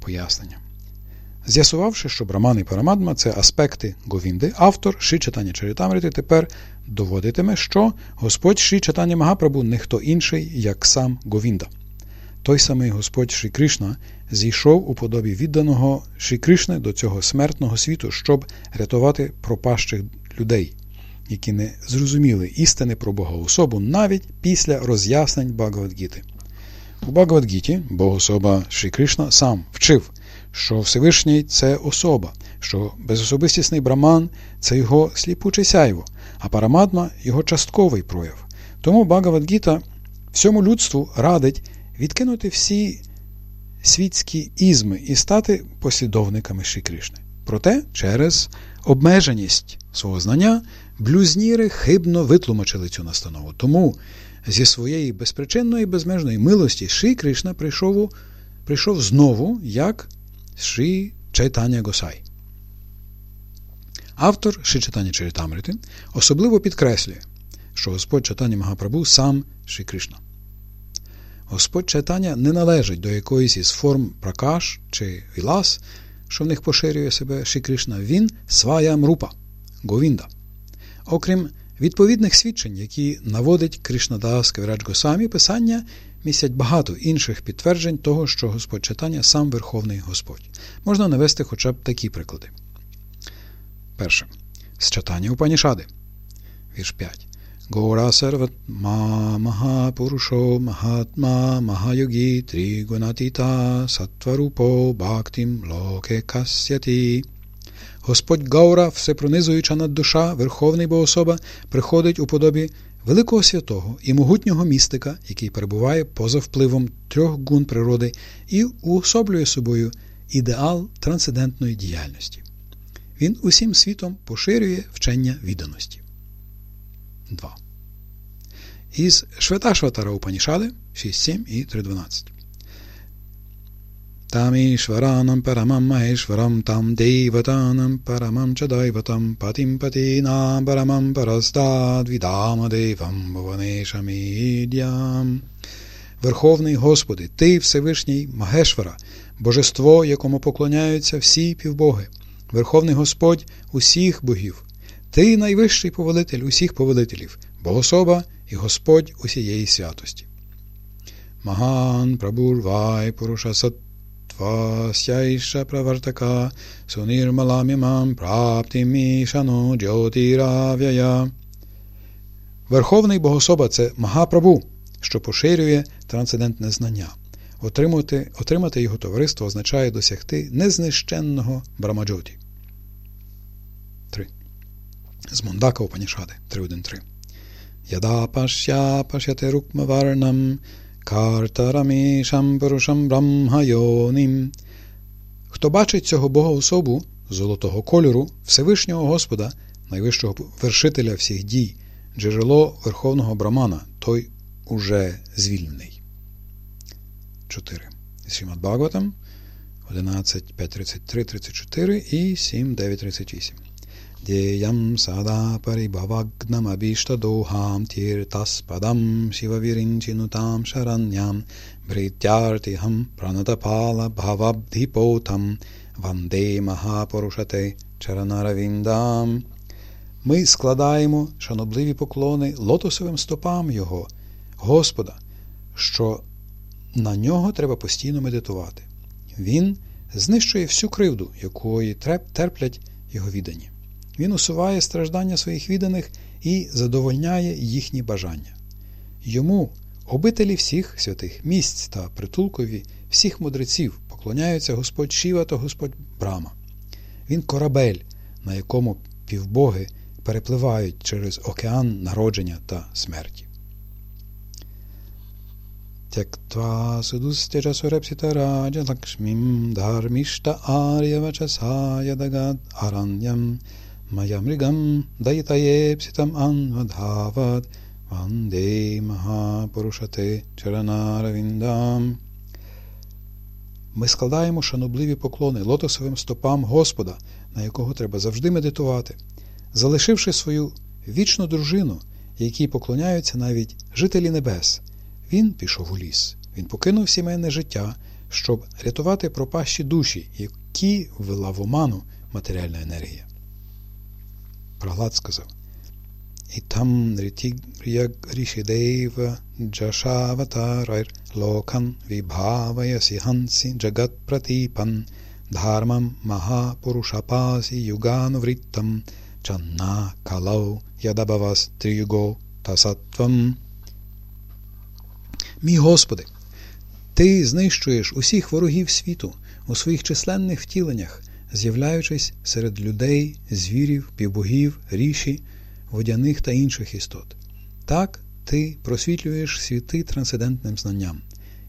Пояснення. З'ясувавши, що Браман і Парамадма це аспекти Говінди, автор Ши читання Чарітамрити тепер доводитиме, що Господь Ши читання Магапрабу не хто інший, як сам Говінда. Той самий Господь Шрі Кришна зійшов у подобі відданого Шрі Кришни до цього смертного світу, щоб рятувати пропащих людей, які не зрозуміли істини про Бога особу навіть після роз'яснень Багавадгіти. У Багавадгіті Богособа Шрі Кришна сам вчив, що Всевишній це особа, що безособистісний браман це його сліпуче сяйво, а парамадма його частковий прояв. Тому Багавадгіта всьому людству радить відкинути всі світські ізми і стати послідовниками Шрі Кришни. Проте через обмеженість свого знання блюзніри хибно витлумачили цю настанову. Тому зі своєї безпричинної безмежної милості Шрі Кришна прийшов прийшов знову як Шрі Чайтання Госай. Автор Шрі Чайтання Чарітамрити особливо підкреслює, що Господь Чайтання Магапрабу сам Шрі Кришна. Господь читання не належить до якоїсь із форм пракаш чи вілас, що в них поширює себе Ші Кришна. Він свая мрупа, Говінда. Окрім відповідних свідчень, які наводить Кришнадас Кавірач Госамі, писання містять багато інших підтверджень того, що Господь читання сам Верховний Господь. Можна навести хоча б такі приклади. Перше. З читання Упанішади. Вірш 5. Гора Сарватма Махапурушо Махатма Махайогі Тригунатіта Сатварупо Бхактим Локе Касяті. Господь Гаура, всепронизуюча над душа, Верховний Богособа, приходить у подобі великого святого і могутнього містика, який перебуває поза впливом трьох гун природи і уособлює собою ідеал трансцендентної діяльності. Він усім світом поширює вчення відданості. 2. Із Шветашватара Упанішади 6.7 і 3.12. Махешварам там деватанам парамам чадайватам патим патінам парамам парастад відама девам бованешамідям. Верховний Господи, Ти Всевишній Магешвара, Божество, якому поклоняються всі півбоги, Верховний Господь усіх богів, ти найвищий повелитель усіх повелителів, Богособа і Господь усієї святості. Маган Прабурвай Пуруша Саттва Сяйша Правартака Сунірмаламімам Праптімішано Джотірав'я. Верховний Богособа це Магапрабу, що поширює трансцендентне знання. Отримати, отримати його товариство означає досягти незнищенного Брамаджоті 3. з Мондака Упанішади 3.1.3. Яда пашя пашяте рукмаварнам картарамішам парушам брамхайонім. Хто бачить цього Бога особу золотого кольору, Всевишнього Господа, найвищого вершителя всіх дій, джерело Верховного Брамана, той уже звільнений. 4. Сімат Бхагаватам 11, 5, 33, 34 і 7, 9, 38. Дєям сада парибавагнамабіштадохам тіртаспадам шивавірінчинутам шаранням бритяртихам пранатапала бхавабдіпотам ванде махапорушате чаранаравіндам. Ми складаємо шанобливі поклони лотосовим стопам Його, Господа, що на нього треба постійно медитувати. Він знищує всю кривду, якої терплять його віддані. Він усуває страждання своїх відданих і задовольняє їхні бажання. Йому, обителі всіх святих місць та притулкові всіх мудреців, поклоняються Господь Шіва та Господь Брама. Він корабель, на якому півбоги перепливають через океан народження та смерті. Тектва судустяжа сурепситараджа лакшмім дharмішта ар'явачасая дагад аранням маямригам дайтаєпситам анвадхавад ванде махапурушате чаранаравіндам. Ми складаємо шанобливі поклони лотосовим стопам Господа, на якого треба завжди медитувати, залишивши свою вічну дружину, якій поклоняються навіть жителі небес. Він пішов у ліс, він покинув сімейне життя, щоб рятувати пропащі душі, які ввела в оману матеріальна енергія. Прахлад сказав. Ітам рішідейва джашаватарайр локан вібхаваясі хансі джагат пратіпан дхармам махапурушапасі юганувриттам чанна калау ядабавас трюго тасатвам. Мій Господи, Ти знищуєш усіх ворогів світу у своїх численних втіленнях, з'являючись серед людей, звірів, півбогів, ріші, водяних та інших істот. Так ти просвітлюєш світи трансцендентним знанням.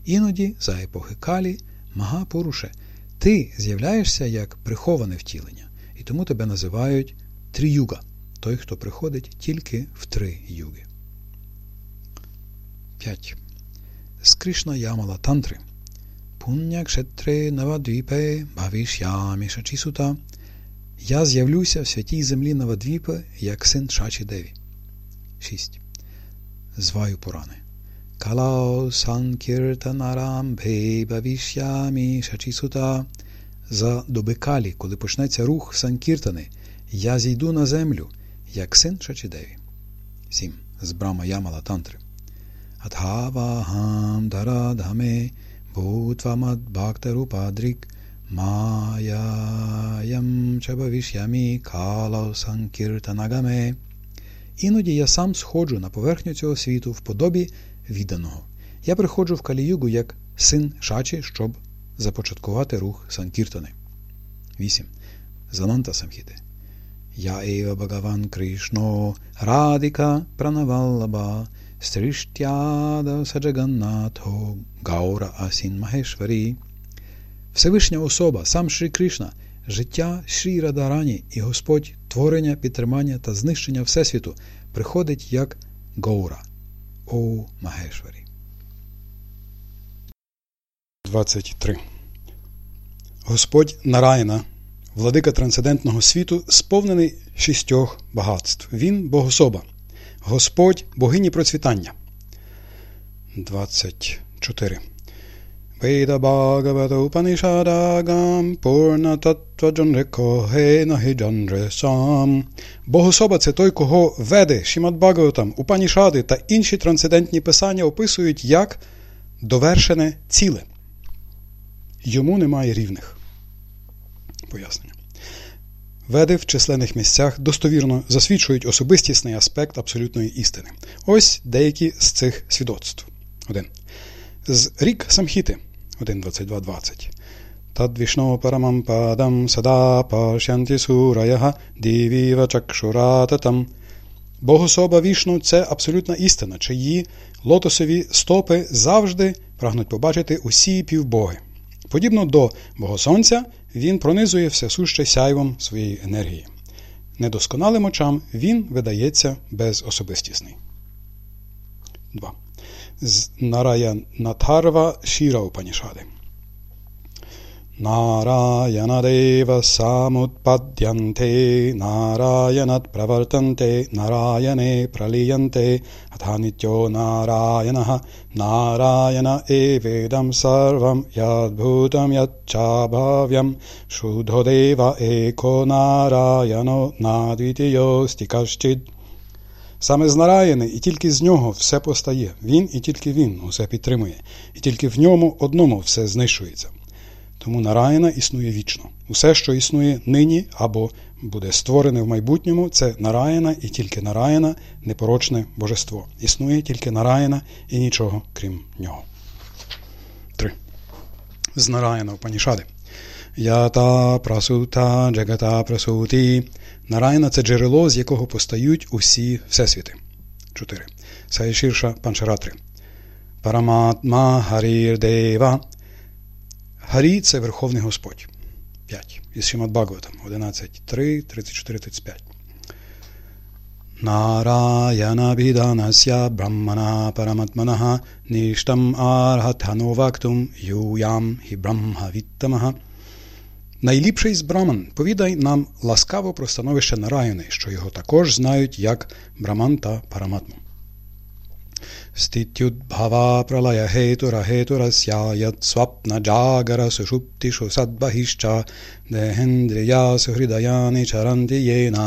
Іноді, за епохи Калі, Мага Пуруше, ти з'являєшся як приховане втілення, і тому тебе називають тріюга, той, хто приходить тільки в три юги. 5 з Кришна Ямала Тантри. Пуньякшетри Навадвіпе Бавіш'ямі Шачісута. Я з'явлюся в святій землі Навадвіпи, як син Шачі Деві. 6. Зваю Пурани. Калао Санкіртанарамбе Бавіш'ямі Шачісута. За доби Калі, коли почнеться рух Санкіртани, я зійду на землю, як син Шачідеві. 7. З Брама Ямала Тантри. Адхавагам Дарадгаме भूत्वमद्भक्तरूपादृक् Маяям чи виш'ямі калав санкіртанагаме. Іноді я сам сходжу на поверхню цього світу в подобі відданого. Я приходжу в Каліюгу як син Шачі, щоб започаткувати рух Санкіртани. 8. Зананта Самхіти. Я Ева Багаван Кришно Радіка Пранаваллаба Стріштяда Саджаганнатхо Гаура Асін Махешварі. Всевишня особа, сам Шрі Кришна, життя Шрі Радарані і Господь творення, підтримання та знищення Всесвіту приходить як Гаура О Махешварі. 23. Господь Нараяна, владика трансцендентного світу, сповнений шістьох багатств. Він богособа. Господь богині процвітання. 24. Veda Bhagavata Upanishadagam Purna Tattva Janre Наги Джанре Сам. Богособа це той, кого веди, Шімат Бхагаватам, Упанішади та інші трансцендентні писання описують як довершене ціле. Йому немає рівних. Пояснення. Веди в численних місцях достовірно засвідчують особистісний аспект абсолютної істини. Ось деякі з цих свідоцтв. 1. З рік Самхіти 1.22.20. Тадвішно парамам падам сада пашянті сураяха дівіва чакшурататам. Богособа вішну це абсолютна істина, чиї лотосові стопи завжди прагнуть побачити усі півбоги. Подібно до Богосонця, він пронизує все суще сяйвом своєї енергії. недосконалим очам він видається безособистісний. 2. З Нарая Натарва Шіра Упанішади. Narayanadev samutpadyante Narayanat pravartante Narayane praliyante Athanityo Narayanaha Narayana evedam sarvam Yadbhutam yachabhavyam Shudhodeva eko Narayano Nadvitiyosti kaschid Саме з Нараяни і тільки з нього все постає. Він і тільки він усе підтримує, і тільки в ньому одному все знищується. Тому Нараяна існує вічно. Усе, що існує нині або буде створене в майбутньому, це Нараяна і тільки Нараяна, непорочне божество. Існує тільки Нараяна і нічого крім нього. 3. З Нараяна в Панішади. Ята прасута джагата прасуті. Нараяна це джерело, з якого постають усі всесвіти. 4. Сайширша Панчаратри. Параматма Харір Дева. Гарі це Верховний Господь. 5. Із Шимат Бхагаватам 11.3, 34, 35. Нараянабіданася брахмана параматманаха ніштам архатхановактум юям хі брахмавіттамаха. Найліпший з браман повідай нам ласкаво про становище Нараяни, що його також знають як Браман та Параматму. स्थित्युद्भवा प्रलयहेतुरहेतुरस्या यत्स्वप्नजागरसुषुप्तिषु सद्बहिश्च देहेन्द्रियासु हृदयानि चरन्ति येन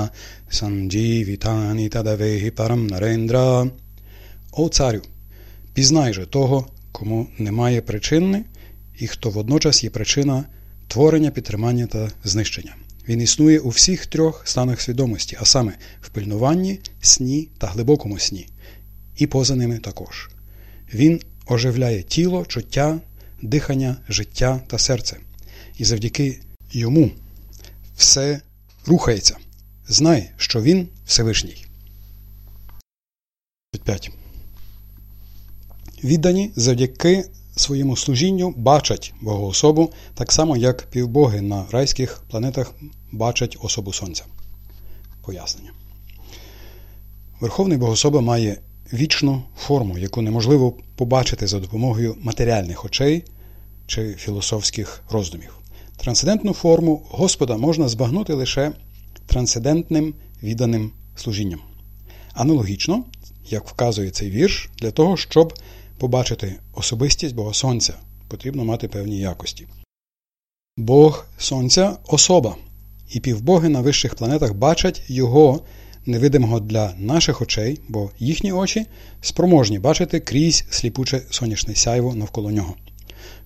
संजीवितानि тадавеhi парам нарендра. О царю, пізнай же того, кому немає причини, і хто водночас є причина творення, підтримання та знищення. Він існує у всіх трьох станах свідомості, а саме в пильнуванні, сні та глибокому сні і поза ними також. Він оживляє тіло, чуття, дихання, життя та серце. І завдяки йому все рухається. Знай, що він Всевишній. 5. Віддані завдяки своєму служінню бачать Богоособу, так само, як півбоги на райських планетах бачать особу Сонця. Пояснення. Верховний Богособа має вічну форму, яку неможливо побачити за допомогою матеріальних очей чи філософських роздумів. Трансцендентну форму Господа можна збагнути лише трансцендентним відданим служінням. Аналогічно, як вказує цей вірш, для того, щоб побачити особистість Бога Сонця, потрібно мати певні якості. Бог Сонця особа, і півбоги на вищих планетах бачать Його невидимого для наших очей, бо їхні очі спроможні бачити крізь сліпуче сонячне сяйво навколо нього.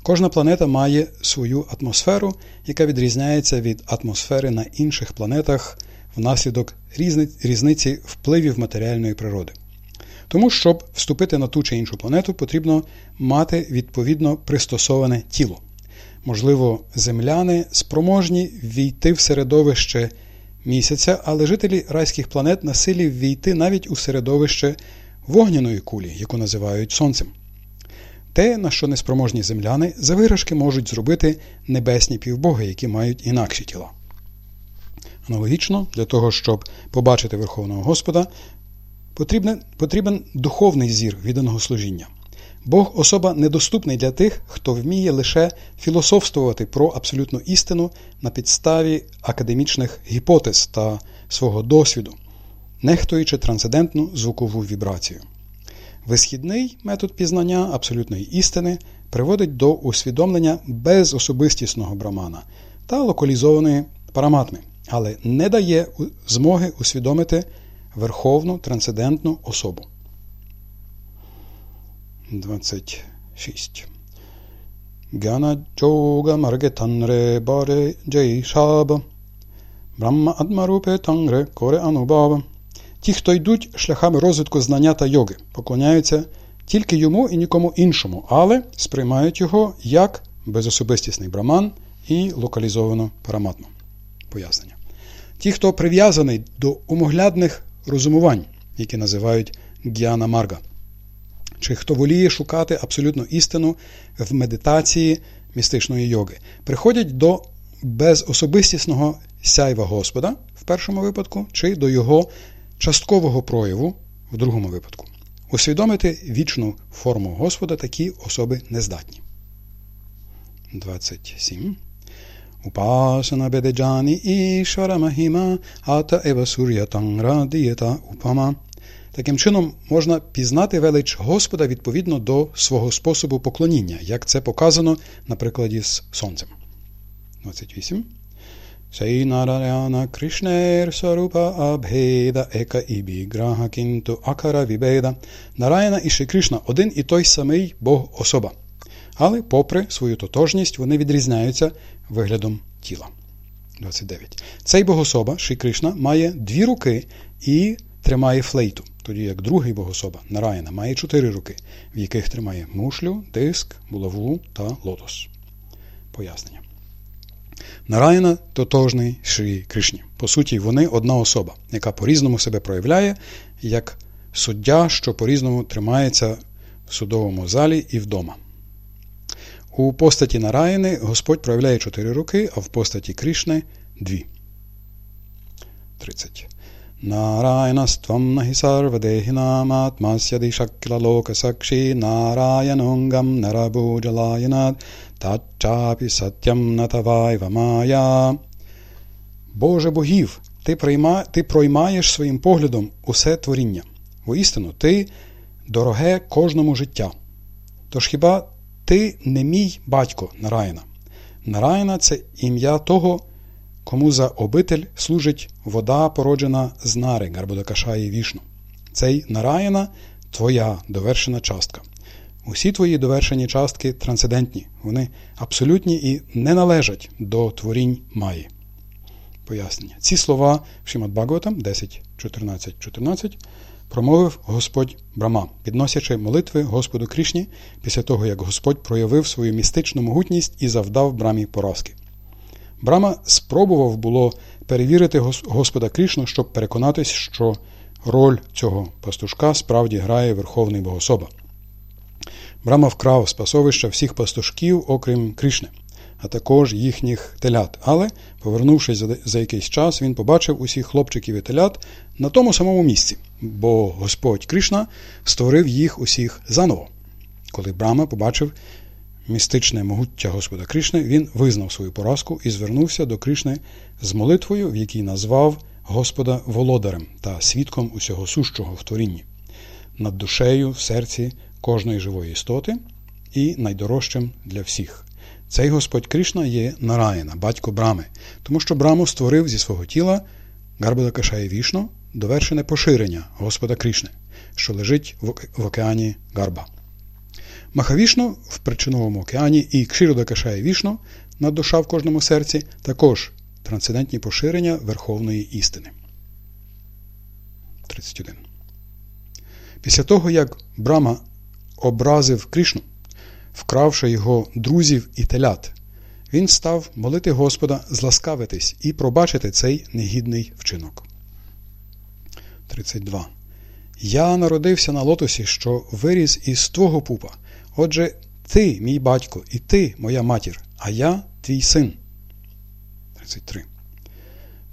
Кожна планета має свою атмосферу, яка відрізняється від атмосфери на інших планетах внаслідок різниці впливів матеріальної природи. Тому, щоб вступити на ту чи іншу планету, потрібно мати відповідно пристосоване тіло. Можливо, земляни спроможні війти в середовище місяця, але жителі райських планет насилі ввійти навіть у середовище вогняної кулі, яку називають Сонцем. Те, на що неспроможні земляни, за виграшки можуть зробити небесні півбоги, які мають інакші тіла. Аналогічно, для того, щоб побачити Верховного Господа, потрібен, потрібен духовний зір відданого служіння. Бог особа недоступний для тих, хто вміє лише філософствувати про абсолютну істину на підставі академічних гіпотез та свого досвіду, нехтуючи трансцендентну звукову вібрацію. Висхідний метод пізнання абсолютної істини приводить до усвідомлення безособистісного брамана та локалізованої параматми, але не дає змоги усвідомити верховну трансцендентну особу. 26. Gyana Joga Marge Tanre Bare Jai Shaba Брахма Адмарупе Тангре Коре Анубава. Ті, хто йдуть шляхами розвитку знання та йоги, поклоняються тільки йому і нікому іншому, але сприймають його як безособистісний браман і локалізовану параматму. Пояснення. Ті, хто прив'язаний до умоглядних розумувань, які називають Гіана Марга – чи хто воліє шукати абсолютну істину в медитації містичної йоги, приходять до безособистісного сяйва Господа в першому випадку, чи до його часткового прояву в другому випадку. Усвідомити вічну форму Господа такі особи нездатні. 27. Упасана бедеджані ішвара махіма ата ева сур'ятан радієта упама. Таким чином, можна пізнати велич Господа відповідно до свого способу поклоніння, як це показано на прикладі з сонцем. 28. Сейнараяна Кришнер Сарупа Абхеда Ека Ібі Граха Кінту Акара Вібеда. Нараяна і Ши Кришна один і той самий Бог особа. Але, попри свою тотожність, вони відрізняються виглядом тіла. 29. Цей богособа, Ши Кришна, має дві руки і тримає флейту, тоді як другий богособа Нараяна має чотири руки, в яких тримає мушлю, диск, булаву та лотос. Пояснення. Нараяна тотожний Шрі Кришні. По суті, вони одна особа, яка по-різному себе проявляє, як суддя, що по-різному тримається в судовому залі і вдома. У постаті Нараяни Господь проявляє чотири руки, а в постаті Кришни дві. 30. Нараянастvam nahi sarvadehinamatmasya shakla lokasakshi Narayanungam narabujalayanad Тачапі сатям натавайва мая. Боже богів, ти прийма, ти проймаєш своїм поглядом усе творіння. Воістину, ти дороге кожному життя. Тож хіба ти не мій батько Нараїна? Нараїна це ім'я того, кому за обитель служить вода, породжена з нари Гарбудакашаї вішну. Цей Нараїна твоя довершена частка. Усі твої довершені частки трансцендентні, вони абсолютні і не належать до творінь Маї. Пояснення. Ці слова в Шимат Бхагаватам 10.14.14 промовив Господь Брама, підносячи молитви Господу Крішні після того, як Господь проявив свою містичну могутність і завдав брамі поразки. Брама спробував було перевірити Господа Крішну, щоб переконатись, що роль цього пастушка справді грає Верховний Богособа. Брама вкрав спасовища всіх пастушків, окрім Кришни, а також їхніх телят. Але, повернувшись за якийсь час, він побачив усіх хлопчиків і телят на тому самому місці, бо Господь Кришна створив їх усіх заново. Коли Брама побачив містичне могуття Господа Кришни, він визнав свою поразку і звернувся до Кришни з молитвою, в якій назвав Господа володарем та свідком усього сущого в творінні. Над душею в серці кожної живої істоти і найдорожчим для всіх. Цей Господь Кришна є Нараїна, батько Брами, тому що Браму створив зі свого тіла Гарбада Кашає Вішну, довершене поширення Господа Кришни, що лежить в океані Гарба. Махавішну в причиновому океані і Кширода Кашає Вішну над душа в кожному серці також трансцендентні поширення Верховної істини. 31. Після того, як Брама образив Кришну, вкравши його друзів і телят. Він став молити Господа зласкавитись і пробачити цей негідний вчинок. 32. Я народився на лотосі, що виріс із твого пупа. Отже, ти, мій батько, і ти, моя матір, а я твій син. 33.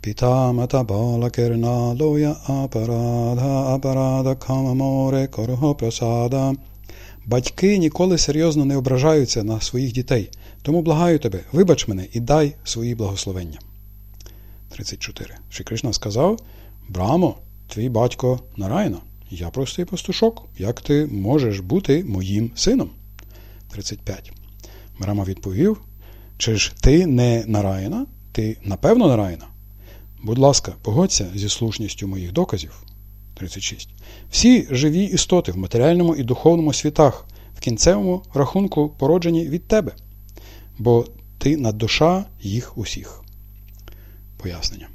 Питамата бала керналоя апарада апарада камаморе корго просада. Батьки ніколи серйозно не ображаються на своїх дітей, тому благаю тебе, вибач мене і дай свої благословення. 34. Ші Кришна сказав: Брамо, твій батько Нарайна, я простий пастушок. Як ти можеш бути моїм сином? 35. Брама відповів: Чи ж ти не Нарайна? Ти напевно Нарайна? Будь ласка, погодься зі слушністю моїх доказів. 36. Всі живі істоти в матеріальному і духовному світах в кінцевому рахунку породжені від тебе, бо ти наддуша їх усіх. Пояснення.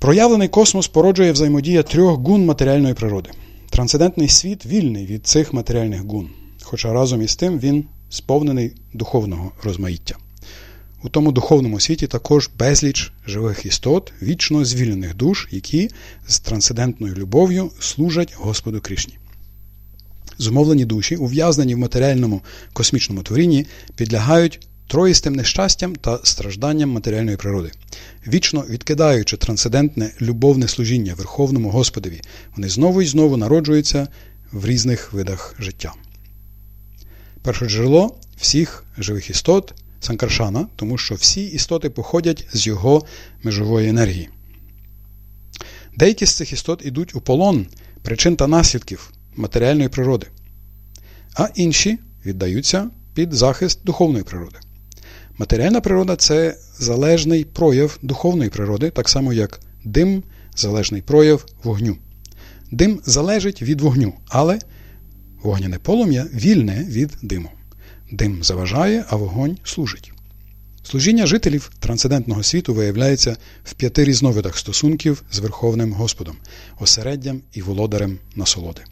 Проявлений космос породжує взаємодія трьох гун матеріальної природи. Трансцендентний світ вільний від цих матеріальних гун, хоча разом із тим він сповнений духовного розмаїття. У тому духовному світі також безліч живих істот, вічно звільнених душ, які з трансцендентною любов'ю служать Господу Кришні. Зумовлені душі, ув'язнені в матеріальному космічному творінні, підлягають троїстим нещастям та стражданням матеріальної природи. Вічно відкидаючи трансцендентне любовне служіння Верховному Господові, вони знову і знову народжуються в різних видах життя. Перше джерело всіх живих істот Санкаршана, тому що всі істоти походять з його межової енергії. Деякі з цих істот ідуть у полон причин та наслідків матеріальної природи, а інші віддаються під захист духовної природи. Матеріальна природа це залежний прояв духовної природи, так само як дим залежний прояв вогню. Дим залежить від вогню, але вогняне полум'я вільне від диму. Дим заважає, а вогонь служить. Служіння жителів трансцендентного світу виявляється в п'яти різновидах стосунків з Верховним Господом, осереддям і володарем насолоди.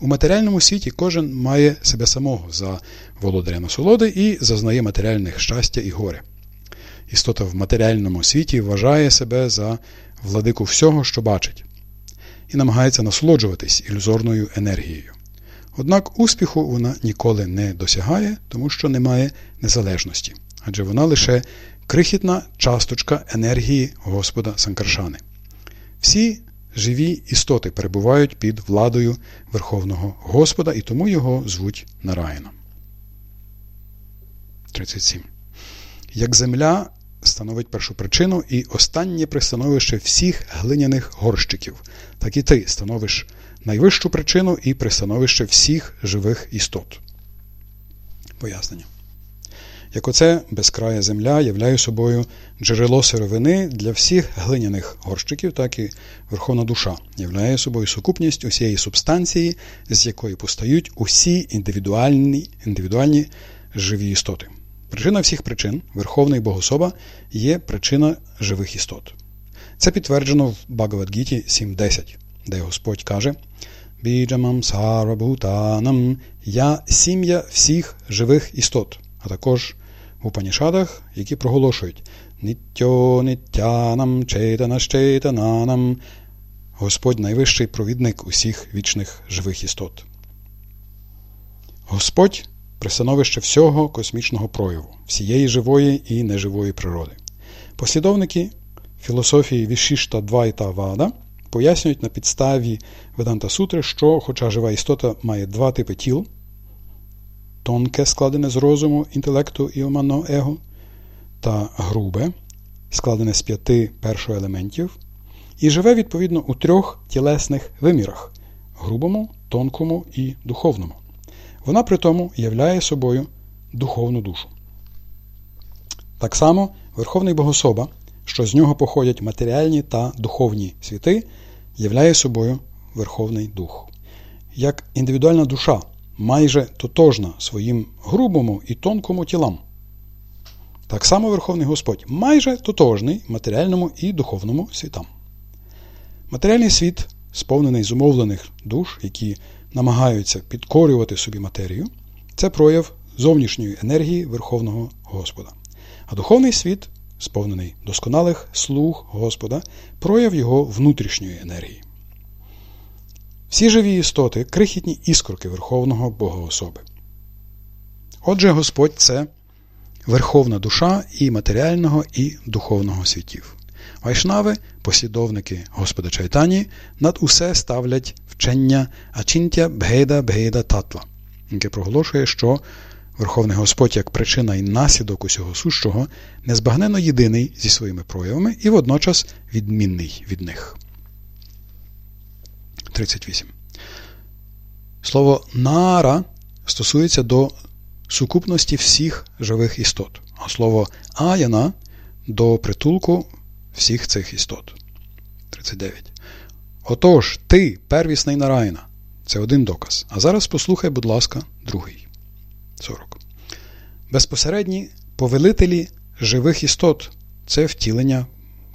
У матеріальному світі кожен має себе самого за володаря насолоди і зазнає матеріальних щастя і горе. Істота в матеріальному світі вважає себе за владику всього, що бачить, і намагається насолоджуватись ілюзорною енергією. Однак успіху вона ніколи не досягає, тому що немає незалежності, адже вона лише крихітна часточка енергії Господа Санкаршани. Всі живі істоти перебувають під владою Верховного Господа і тому його звуть Нараїном. 37. Як земля становить першу причину і останнє пристановище всіх глиняних горщиків, так і ти становиш найвищу причину і пристановище всіх живих істот. Пояснення. Як оце безкрая земля являє собою джерело сировини для всіх глиняних горщиків, так і Верховна душа являє собою сукупність усієї субстанції, з якої постають усі індивідуальні індивідуальні живі істоти. Причина всіх причин, Верховний Богособа, є причина живих істот. Це підтверджено в Багавадгіті 7.10, де Господь каже Біджамам Сарвабутанам Я сім'я всіх живих істот, а також в Упанішадах, які проголошують Ниттьо ниттянам четанащетананам Господь найвищий провідник усіх вічних живих істот. Господь пристановище всього космічного прояву, всієї живої і неживої природи. Послідовники філософії Вішішта Двайта Вада пояснюють на підставі Веданта Сутри, що, хоча жива істота має два типи тіл, тонке, складене з розуму, інтелекту і оманного его, та грубе, складене з п'яти першоелементів, і живе відповідно у трьох тілесних вимірах грубому, тонкому і духовному. Вона при тому являє собою духовну душу. Так само Верховний Богособа, що з нього походять матеріальні та духовні світи, являє собою Верховний Дух. Як індивідуальна душа майже тотожна своїм грубому і тонкому тілам. Так само Верховний Господь майже тотожний матеріальному і духовному світам. Матеріальний світ, сповнений зумовлених душ, які намагаються підкорювати собі матерію, це прояв зовнішньої енергії Верховного Господа. А духовний світ, сповнений досконалих слуг Господа, прояв його внутрішньої енергії. Всі живі істоти крихітні іскорки Верховного Богоособи. Отже, Господь це верховна душа і матеріального, і духовного світів. Вайшнави, послідовники Господа Чайтані, над усе ставлять вчення Ачінтя Бгейда Бгейда Татва, яке проголошує, що Верховний Господь як причина і наслідок усього сущого незбагненно єдиний зі своїми проявами і водночас відмінний від них. 38. Слово нара стосується до сукупності всіх живих істот, а слово аяна до притулку всіх цих істот. 39. Отож, ти первісний Нараїна. Це один доказ. А зараз послухай, будь ласка, другий. 40. Безпосередні повелителі живих істот це втілення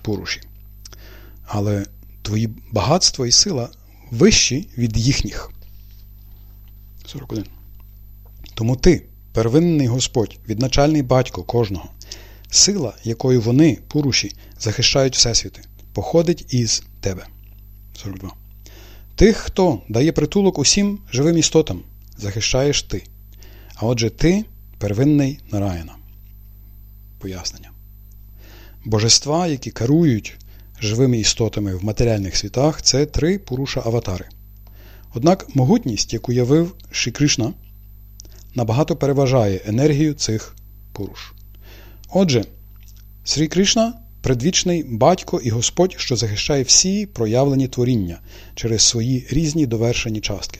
Пуруші. Але твої багатство і сила вищі від їхніх. 41. Тому ти, первинний Господь, відначальний батько кожного, сила, якою вони, пуруші, захищають Всесвіти, походить із тебе. 42. Тих, хто дає притулок усім живим істотам, захищаєш ти. А отже, ти первинний Нараїна. Пояснення. Божества, які керують живими істотами в матеріальних світах, це три Пуруша аватари. Однак могутність, яку явив Ші Кришна, набагато переважає енергію цих Пуруш. Отже, Срі Кришна предвічний батько і Господь, що захищає всі проявлені творіння через свої різні довершені частки.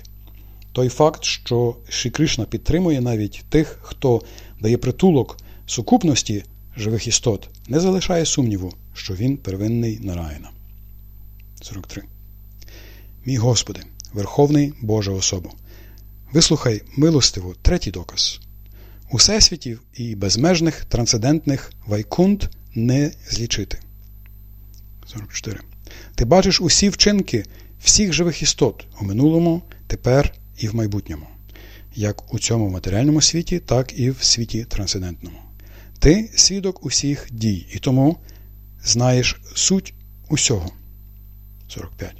Той факт, що Шрі Кришна підтримує навіть тих, хто дає притулок сукупності живих істот, не залишає сумніву, що він первинний нараїна. 43. Мій Господи, Верховний Божа особу. Вислухай милостиво третій доказ. У всесвітів і безмежних трансцендентних вайкунт не злічити. 44. Ти бачиш усі вчинки всіх живих істот у минулому, тепер і в майбутньому, як у цьому матеріальному світі, так і в світі трансцендентному. Ти свідок усіх дій, і тому знаєш суть усього. 45.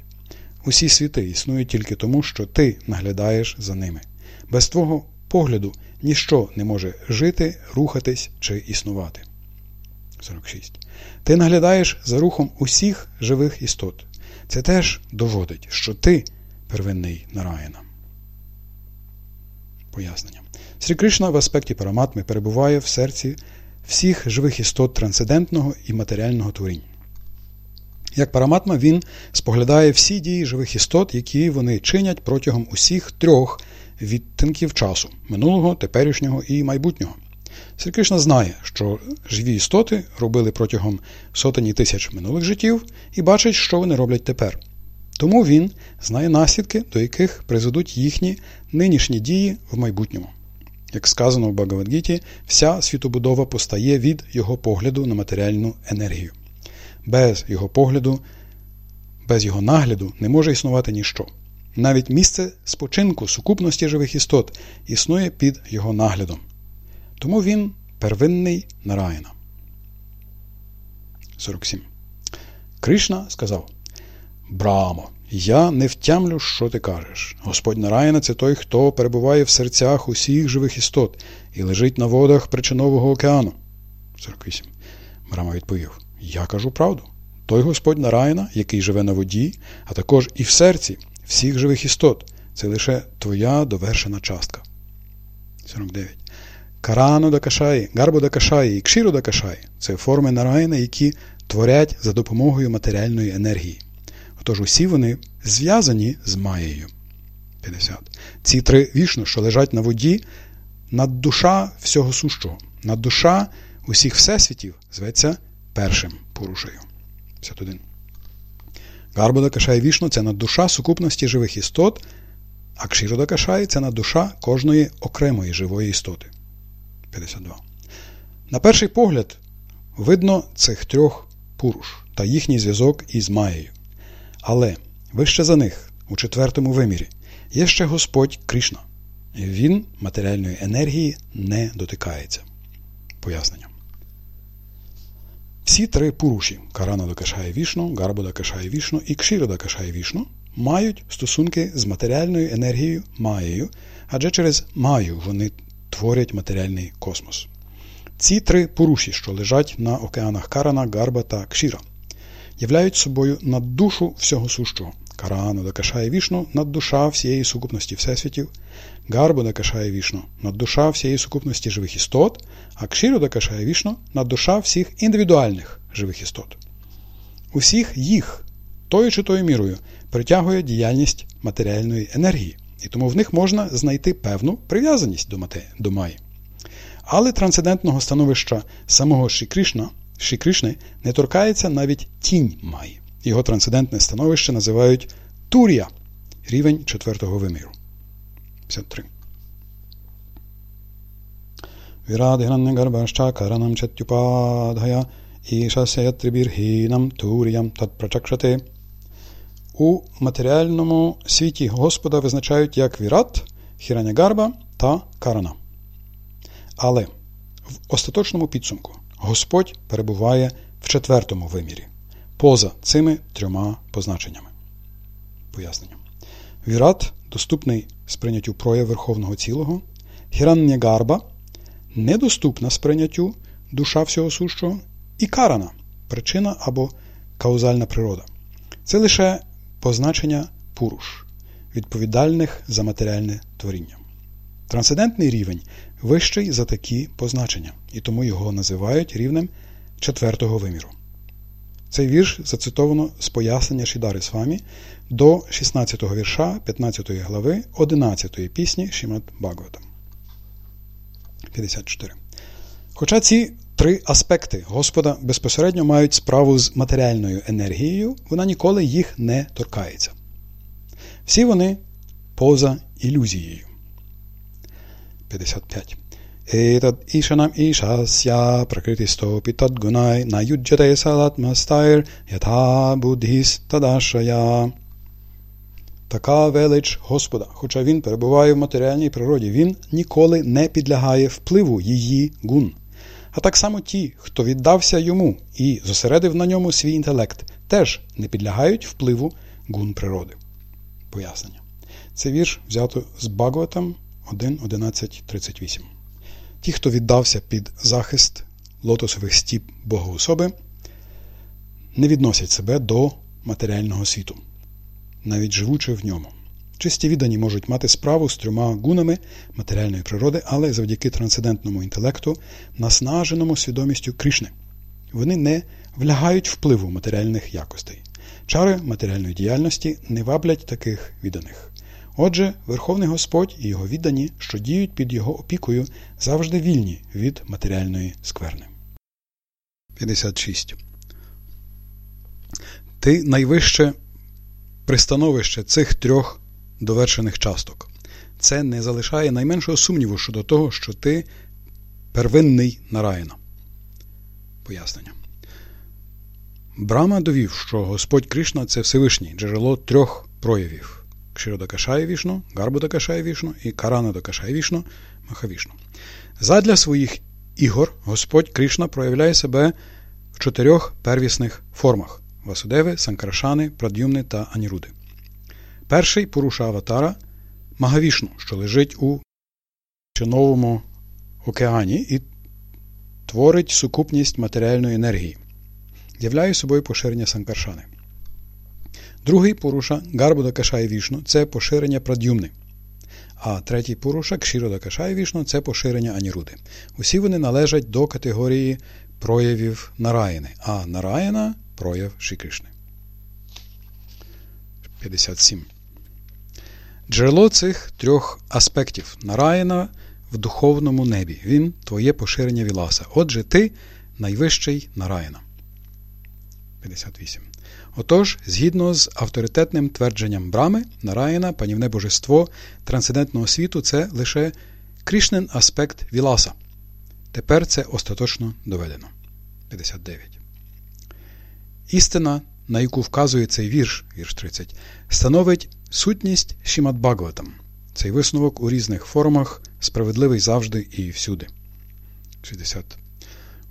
Усі світи існують тільки тому, що ти наглядаєш за ними. Без твого погляду ніщо не може жити, рухатись чи існувати. 46. Ти наглядаєш за рухом усіх живих істот. Це теж доводить, що ти первинний нараїна. Пояснення. Срі Кришна в аспекті параматми перебуває в серці всіх живих істот трансцендентного і матеріального творіння. Як параматма, він споглядає всі дії живих істот, які вони чинять протягом усіх трьох відтинків часу минулого, теперішнього і майбутнього. Срі Кришна знає, що живі істоти робили протягом сотені тисяч минулих життів і бачить, що вони роблять тепер. Тому він знає наслідки, до яких призведуть їхні нинішні дії в майбутньому. Як сказано в Багавадгіті, вся світобудова постає від його погляду на матеріальну енергію. Без його погляду, без його нагляду не може існувати ніщо. Навіть місце спочинку сукупності живих істот існує під його наглядом. Тому він первинний нараїна. 47. Кришна сказав Брамо, я не втямлю, що ти кажеш. Господь Нараїна це той, хто перебуває в серцях усіх живих істот і лежить на водах причинового океану. 48. Брама відповів: Я кажу правду. Той Господь Нараїна, який живе на воді, а також і в серці всіх живих істот. Це лише твоя довершена частка. 49. Карану Дакашаї, Гарбу Дакашаї і Кшіру Дакашаї це форми Нараїна, які творять за допомогою матеріальної енергії. Отож усі вони зв'язані з Маєю. 50. Ці три вішну, що лежать на воді, наддуша всього сущого, наддуша усіх всесвітів зветься першим порушею. 51. Гарбода Кашай вішну це наддуша сукупності живих істот, а Кшірода Кашай це наддуша кожної окремої живої істоти. 52. На перший погляд видно цих трьох пуруш та їхній зв'язок із Маєю. Але вище за них, у четвертому вимірі, є ще Господь Кришна. Він матеріальної енергії не дотикається. Пояснення. Всі три пуруші Карана Дакашає Вішну, Гарбу Дакашає Вішну і Кшіра Дакашає Вішну мають стосунки з матеріальною енергією Маєю, адже через Маю вони творять матеріальний космос. Ці три поруші, що лежать на океанах Карана, Гарба та Кшіра, являють собою наддушу всього сущого. Карана Дакашає Вішну наддуша всієї сукупності всесвітів, Гарбу Дакашає Вішну наддуша всієї сукупності живих істот, а Кшіру Дакашає Вішну наддуша всіх індивідуальних живих істот. Усіх їх тою чи тою мірою притягує діяльність матеріальної енергії, і тому в них можна знайти певну прив'язаність до, мате, до Маї. Але трансцендентного становища самого Ші Кришна, Ші Кришни не торкається навіть тінь Маї. Його трансцендентне становище називають Турія, рівень четвертого виміру. 53. Вірадграннегарбашча каранам чаттюпадгая ішасяятрибіргінам туріям татпрачакшати. У матеріальному світі Господа визначають як Вірат, Хіранягарба та Карана. Але в остаточному підсумку Господь перебуває в четвертому вимірі, поза цими трьома позначеннями. Пояснення. Вірат доступний сприйняттю прояв Верховного Цілого, Хіраннягарба недоступна сприйняттю душа всього сущого, і карана причина або каузальна природа. Це лише позначення пуруш, відповідальних за матеріальне творіння. Трансцендентний рівень вищий за такі позначення, і тому його називають рівнем четвертого виміру. Цей вірш зацитовано з пояснення Шідари Свамі до 16 го вірша 15 глави 11 пісні Шімат Бхагаватам. 54. Хоча ці три аспекти Господа безпосередньо мають справу з матеріальною енергією, вона ніколи їх не торкається. Всі вони поза ілюзією. 55. Етад ішанам ішася пракритистопі тадгунай наюджате салатмастайр ятha буддhis тадашая. Така велич Господа, хоча він перебуває в матеріальній природі, він ніколи не підлягає впливу її гун. А так само ті, хто віддався йому і зосередив на ньому свій інтелект, теж не підлягають впливу гун природи. Пояснення. Це вірш взято з Багватам 1.11.38. Ті, хто віддався під захист лотосових стіп Богоособи, не відносять себе до матеріального світу, навіть живучи в ньому. Чисті віддані можуть мати справу з трьома гунами матеріальної природи, але завдяки трансцендентному інтелекту, наснаженому свідомістю Кришни. Вони не влягають впливу матеріальних якостей. Чари матеріальної діяльності не ваблять таких відданих. Отже, Верховний Господь і його віддані, що діють під його опікою, завжди вільні від матеріальної скверни. 56. Ти найвище пристановище цих трьох довершених часток. Це не залишає найменшого сумніву щодо того, що ти первинний нараїна. Пояснення. Брама довів, що Господь Кришна це Всевишній джерело трьох проявів Кширодакашає Вішну, Гарбудакашає Вішну і Каранадакашає Вішну, Махавішну. Задля своїх ігор Господь Кришна проявляє себе в чотирьох первісних формах Васудеви, Санкарашани, Прадюмни та Аніруди. Перший Пуруша Аватара Магавішну, що лежить у Чиновому океані і творить сукупність матеріальної енергії, являє собою поширення Санкаршани. Другий Пуруша Гарбуда Кашай Вішну це поширення Прадюмни. А третій Пуруша Кшірода Кашай Вішну це поширення Аніруди. Усі вони належать до категорії проявів Нараїни, а Нараїна прояв Шикришни. 57. Джерело цих трьох аспектів Нараїна в духовному небі. Він твоє поширення Віласа. Отже, ти найвищий Нараїна. 58. Отож, згідно з авторитетним твердженням Брами, Нараїна, панівне божество трансцендентного світу це лише крішнен аспект Віласа. Тепер це остаточно доведено. 59. Істина, на яку вказує цей вірш, вірш 30, становить сутність Шімат Бхагаватам. Цей висновок у різних формах справедливий завжди і всюди. 60.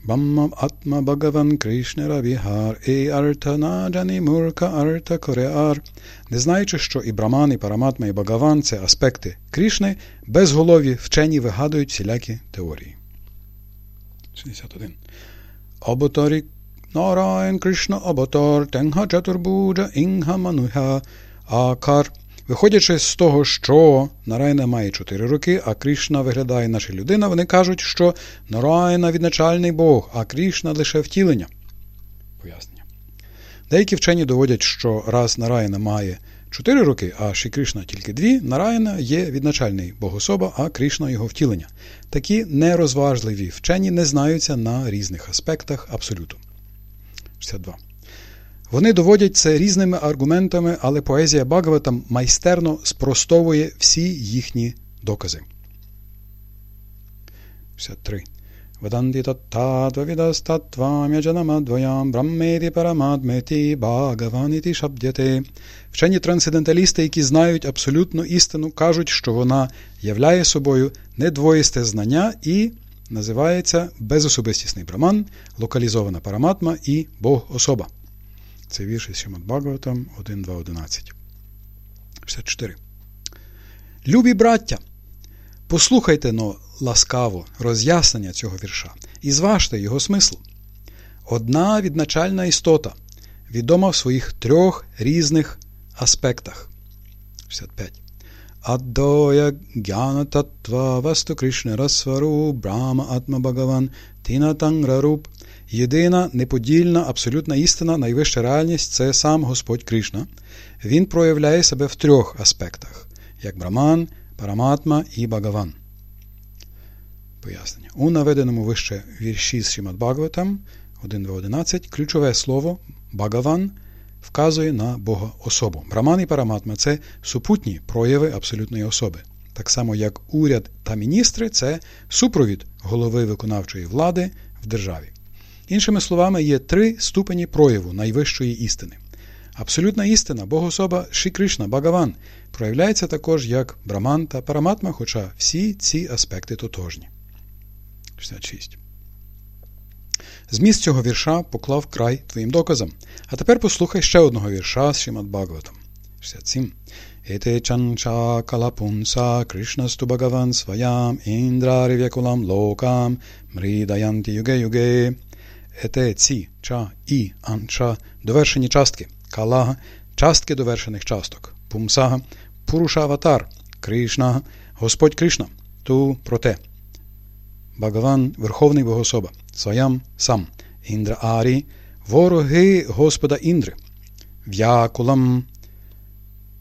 Бамма Атма Бхагаван Кришнера Віхар і Артанаджані Мурка Арта Кореар. Не знаючи, що і Браман, і Параматма, і Багаван це аспекти Крішни, безголові вчені вигадують всілякі теорії. 61. Оботорі Нарайн Кришна Оботор Тенгха Чатурбуджа Інгха Мануха Акар. Виходячи з того, що Нарайна має чотири роки, а Кришна виглядає наче людина, вони кажуть, що Нарайна відначальний Бог, а Кришна лише втілення. Пояснення. Деякі вчені доводять, що раз Нарайна має чотири роки, а Ші Кришна тільки дві, Нарайна є відначальний богособа, а Кришна його втілення. Такі нерозважливі вчені не знаються на різних аспектах абсолюту. 62. Вони доводять це різними аргументами, але поезія Багаватам майстерно спростовує всі їхні докази. 63. Ваданді парамадметі багаваніті шабдяте. Вчені трансценденталісти, які знають абсолютну істину, кажуть, що вона являє собою недвоїсте знання і називається безособистісний браман, локалізована параматма і Бог-особа. Це вірш із Шимат Бхагаватам 1.2.11. 64. Любі браття! Послухайте но ласкаво роз'яснення цього вірша і зважте його смисл. Одна відначальна істота, відома в своїх трьох різних аспектах. 65. Аддоя Гяна Татва Васту Кришна Расвару Брама Атма Багаван Тінатанграруп. Єдина неподільна, абсолютна істина, найвища реальність це сам Господь Кришна. Він проявляє себе в трьох аспектах: як Браман, Параматма і Багаван. Пояснення. У наведеному вище вірші з Шімад Бхагаватам 1.2.11 ключове слово Багаван вказує на Бога особу. Браман і Параматма це супутні прояви абсолютної особи. Так само, як уряд та міністри це супровід голови виконавчої влади в державі. Іншими словами, є три ступені прояву найвищої істини. Абсолютна істина, Богособа Ші Кришна, Багаван, проявляється також як Браман та Параматма, хоча всі ці аспекти тотожні. 66. Зміст цього вірша поклав край твоїм доказам. А тепер послухай ще одного вірша з Шимат Бхагаватам. 67. Ете чанча калапунса Кришнасту Бхагаван сваям індрарів'якулам локам мридаянти юге юге. Ете ці, ча, і, анча, довершені частки, калага, частки довершених часток, пумсага, пуруша аватар, Кришна, Господь Кришна, ту проте. Багаван, Верховний Богособа, Своям сам, Індра Арі, вороги Господа Індри, В'якулам,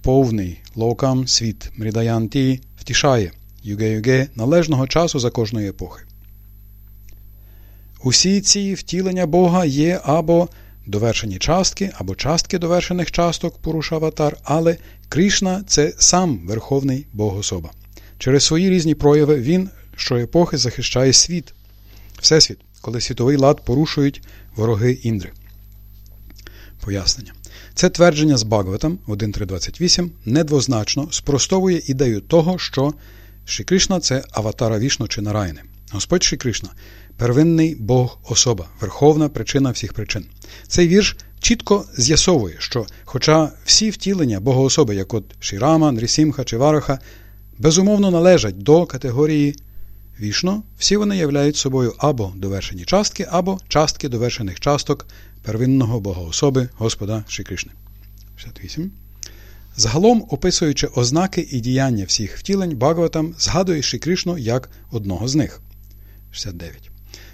повний локам світ, Мрідаянті втішає, юге-юге належного часу за кожної епохи. Усі ці втілення Бога є або довершені частки, або частки довершених часток Пурушаватар, але Кришна це сам Верховний Богособа. Через свої різні прояви він щоепохи захищає світ, Всесвіт, коли світовий лад порушують вороги Індри. Пояснення. Це твердження з Багаватам 1.3.28 недвозначно спростовує ідею того, що Шрі Кришна – це аватара Вішну чи Нараяни. Господь Шрі первинний Бог особа, верховна причина всіх причин. Цей вірш чітко з'ясовує, що, хоча всі втілення Богоособи, як от Шірама, Нрісімха чи Вараха, безумовно належать до категорії Вішно, всі вони являють собою або довершені частки, або частки довершених часток первинного Богоособи Господа Шрі 68. Загалом, описуючи ознаки і діяння всіх втілень, Багаватам згадує Шрі як одного з них. 69.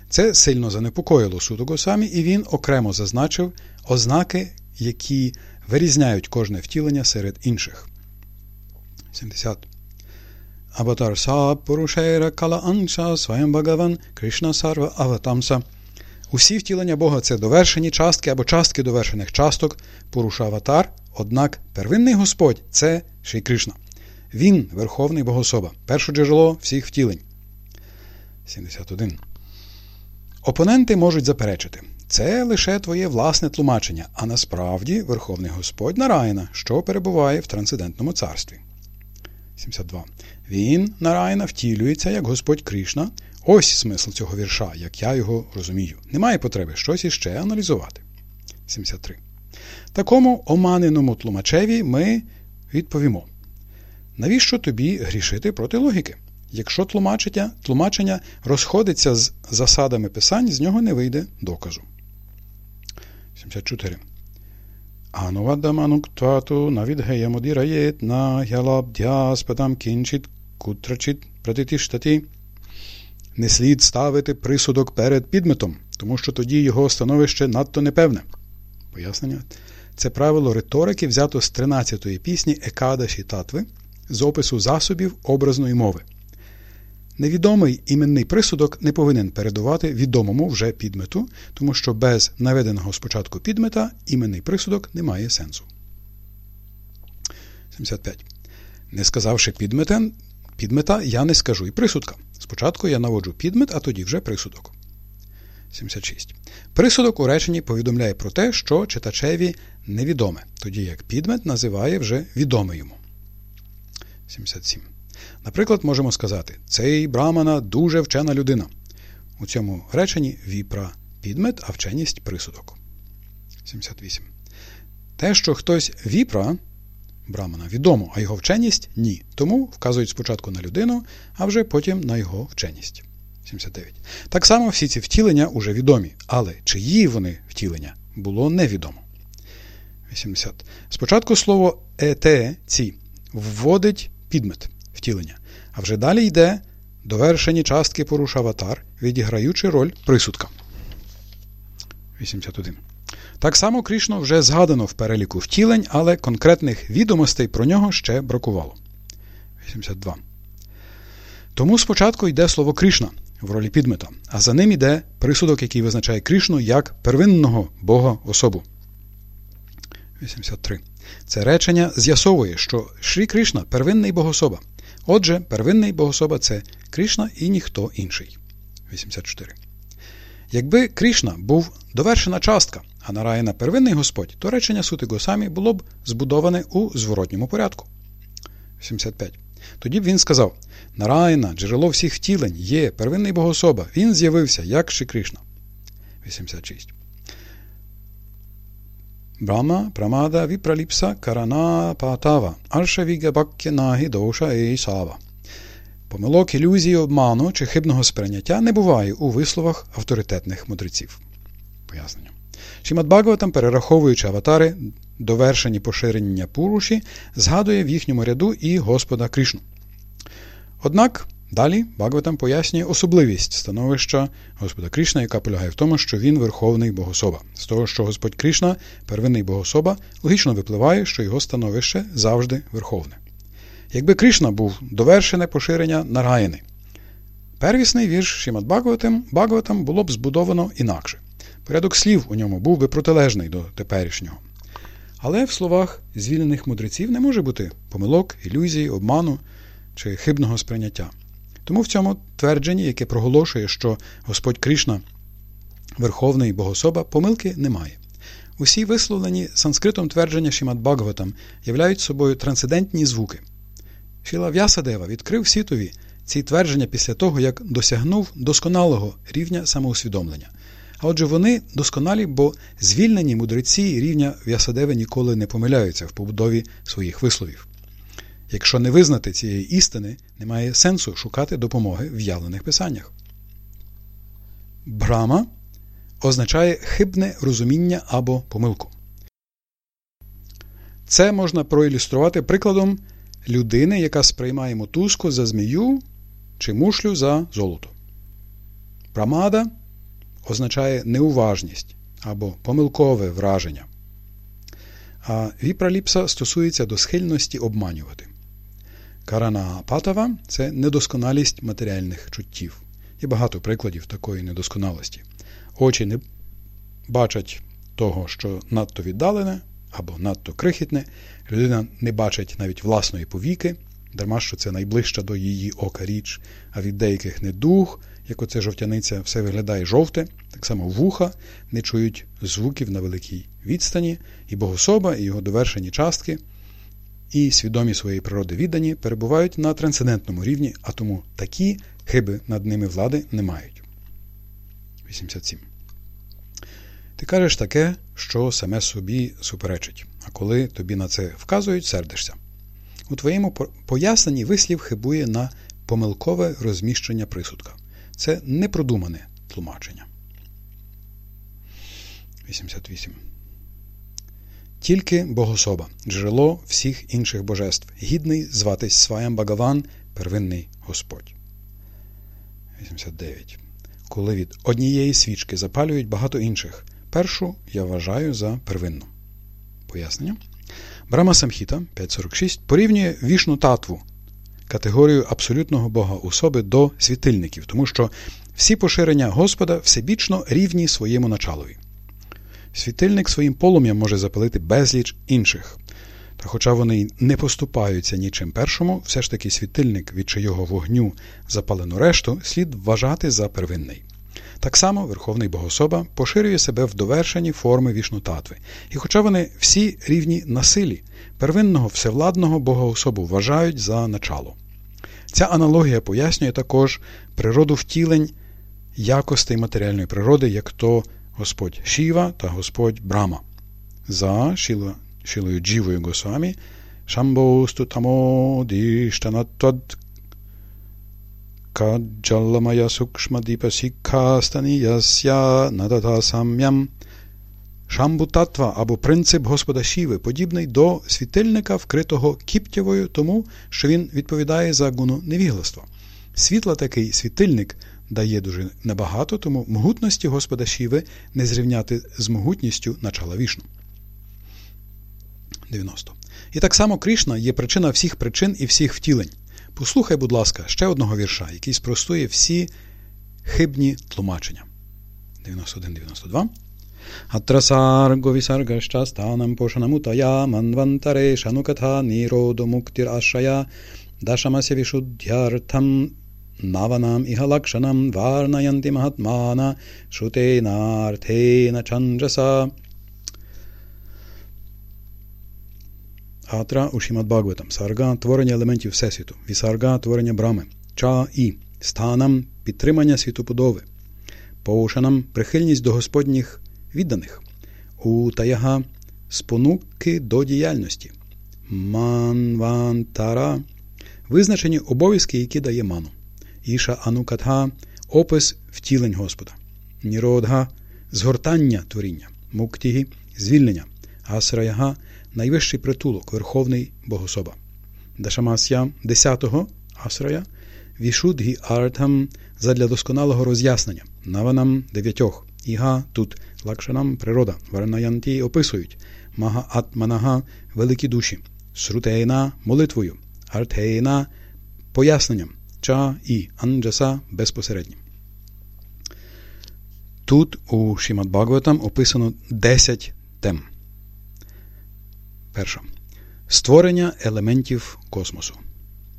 Це сильно занепокоїло Суду Госамі, і він окремо зазначив ознаки, які вирізняють кожне втілення серед інших. 70. Аватар Са Пурушейра Кала Анша Своєм Багаван Кришна Сарва Аватамса. Усі втілення Бога це довершені частки або частки довершених часток Пуруша Аватар, однак первинний Господь це Шрі Кришна. Він Верховний Богособа, перше джерело всіх втілень. 71. Опоненти можуть заперечити. Це лише твоє власне тлумачення, а насправді Верховний Господь Нараїна, що перебуває в трансцендентному царстві. 72. Він, Нарайна, втілюється як Господь Кришна. Ось смисл цього вірша, як я його розумію. Немає потреби щось іще аналізувати. 73. Такому оманеному тлумачеві ми відповімо. Навіщо тобі грішити проти логіки? Якщо тлумачення, тлумачення розходиться з засадами писань, з нього не вийде доказу. 74. Анувадамануктвату навідгеямодіраєт на ялабдяспадам кінчит кутрачит пратитиштаті. Не слід ставити присудок перед підметом, тому що тоді його становище надто непевне. Пояснення. Це правило риторики взято з 13-ї пісні Екадаші Татви з опису засобів образної мови. Невідомий іменний присудок не повинен передувати відомому вже підмету, тому що без наведеного спочатку підмета іменний присудок не має сенсу. 75. Не сказавши підмета, підмета, я не скажу і присудка. Спочатку я наводжу підмет, а тоді вже присудок. 76. Присудок у реченні повідомляє про те, що читачеві невідоме, тоді як підмет називає вже відоме йому. 77. Наприклад, можемо сказати, цей брамана дуже вчена людина. У цьому реченні віпра підмет, а вченість присудок. 78. Те, що хтось віпра, Брамана відомо, а його вченість ні. Тому вказують спочатку на людину, а вже потім на його вченість. 79. Так само всі ці втілення уже відомі, але чиї вони втілення було невідомо. 80. Спочатку слово ете ці вводить підмет втілення, а вже далі йде довершені частки поруш аватар, відіграючи роль присудка. 81. Так само Крішно вже згадано в переліку втілень, але конкретних відомостей про нього ще бракувало. 82. Тому спочатку йде слово Кришна в ролі підмета, а за ним йде присудок, який визначає Кришну як первинного Бога особу. 83. Це речення з'ясовує, що Шрі Кришна первинний богособа. Отже, первинний богособа це Кришна і ніхто інший. 84. Якби Кришна був довершена частка, а Нараїна первинний Господь, то речення Сути Госамі було б збудоване у зворотньому порядку. 85. Тоді б він сказав: Нараїна, джерело всіх втілень, є первинний богособа, він з'явився як Ши Кришна. 86. Брама Прамада Віпраліпса Карана Патава Арша Вігабакке Нагі Доша і Сава. Помилок ілюзії, обману чи хибного сприйняття не буває у висловах авторитетних мудреців. Пояснення. Шімат Бхагаватам, перераховуючи аватари, довершені поширення Пуруші, згадує в їхньому ряду і Господа Кришну. Однак далі Бхагаватам пояснює особливість становища Господа Кришна, яка полягає в тому, що він верховний богособа. З того, що Господь Кришна первинний богособа, логічно випливає, що його становище завжди верховне. Якби Кришна був довершене поширення Нараїни. Первісний вірш Шімат Бхагаватам було б збудовано інакше. Порядок слів у ньому був би протилежний до теперішнього. Але в словах звільнених мудреців не може бути помилок, ілюзій, обману чи хибного сприйняття. Тому в цьому твердженні, яке проголошує, що Господь Кришна Верховний Богособа, помилки немає. Усі висловлені санскритом твердження Шімат Бхагаватам являють собою трансцендентні звуки. Шіла В'ясадева відкрив світові ці твердження після того, як досягнув досконалого рівня самоусвідомлення. А отже, вони досконалі, бо звільнені мудреці рівня В'ясадеви ніколи не помиляються в побудові своїх висловів. Якщо не визнати цієї істини, немає сенсу шукати допомоги в явлених писаннях. Брама означає хибне розуміння або помилку. Це можна проілюструвати прикладом людини, яка сприймає мотузку за змію чи мушлю за золото. Прамада означає неуважність або помилкове враження. А віпраліпса стосується до схильності обманювати. Карана Патава це недосконалість матеріальних чуттів. Є багато прикладів такої недосконалості. Очі не бачать того, що надто віддалене або надто крихітне, людина не бачить навіть власної повіки, дарма що це найближча до її ока річ, а від деяких недуг, як оце жовтяниця, все виглядає жовте, так само вуха. Не чують звуків на великій відстані, і богособа, і його довершені частки, і свідомі своєї природи віддані перебувають на трансцендентному рівні, а тому такі хиби над ними влади не мають. 87. Ти кажеш таке, що саме собі суперечить, а коли тобі на це вказують, сердишся. У твоєму поясненні вислів хибує на помилкове розміщення присудка. Це непродумане тлумачення. 88. Тільки Богособа, джерело всіх інших божеств, гідний зватись Сваям Багаван, первинний Господь. 89. Коли від однієї свічки запалюють багато інших, першу я вважаю за первинну. Пояснення. Брама Самхіта 546 порівнює вішну татву, категорію абсолютного Бога особи до світильників, тому що всі поширення Господа всебічно рівні своєму началові. Світильник своїм полум'ям може запалити безліч інших. Та хоча вони не поступаються нічим першому, все ж таки світильник, від чийого вогню запалену решту, слід вважати за первинний. Так само Верховний Богособа поширює себе в довершені форми вішнутатви. І хоча вони всі рівні на силі, первинного всевладного Богоособу вважають за начало. Ця аналогія пояснює також природу втілень якостей матеріальної природи, як то Господь Шіва та Господь Брама. За Шілою Джівою Госвамі Шамбосту тамодіштанатвад Каджаламая сукшмадіпа сікхастаніясya надата сам'ям Шамбутатва або принцип Господа Шіви подібний до світильника, вкритого кіптєвою, тому що він відповідає за гуну невігластва. Світла такий світильник дає дуже небагато, тому могутності Господа Шіви не зрівняти з могутністю начала вішну. 90. І так само Кришна є причина всіх причин і всіх втілень. Послухай, будь ласка, ще одного вірша, який спростує всі хибні тлумачення. 91-92. Атрасарговісаргаштастанам пошанамутая манвантаре шануката ніродомуктір ашая Navanam iha lakshanam varnayanti mahatmana shrutena arthena chandrasa. Атра у Шімад Бхагаватам. Сарга творення елементів Всесвіту. Вісарга творення брами. Ча і станам підтримання світоподови. Поушанам прихильність до господніх відданих. У таяга спонуки до діяльності. Манвантара визначені обов'язки, які дає ману іша анукатха опис втілень Господа, ніродга згортання творіння, муктігі звільнення, асраяга найвищий притулок, Верховний Богособа, Дашамасya 10-го асрая, Вішудгі артам задля досконалого роз'яснення, наванам дев'ятьох, іга тут. Лакшанам природа, варнаянті описують, мага атманага великі душі, срутейна молитвою, артейна поясненням, ча і анджаса безпосереднім. Тут у Шімад Бхагаватам описано 10 тем. Перша. Створення елементів космосу.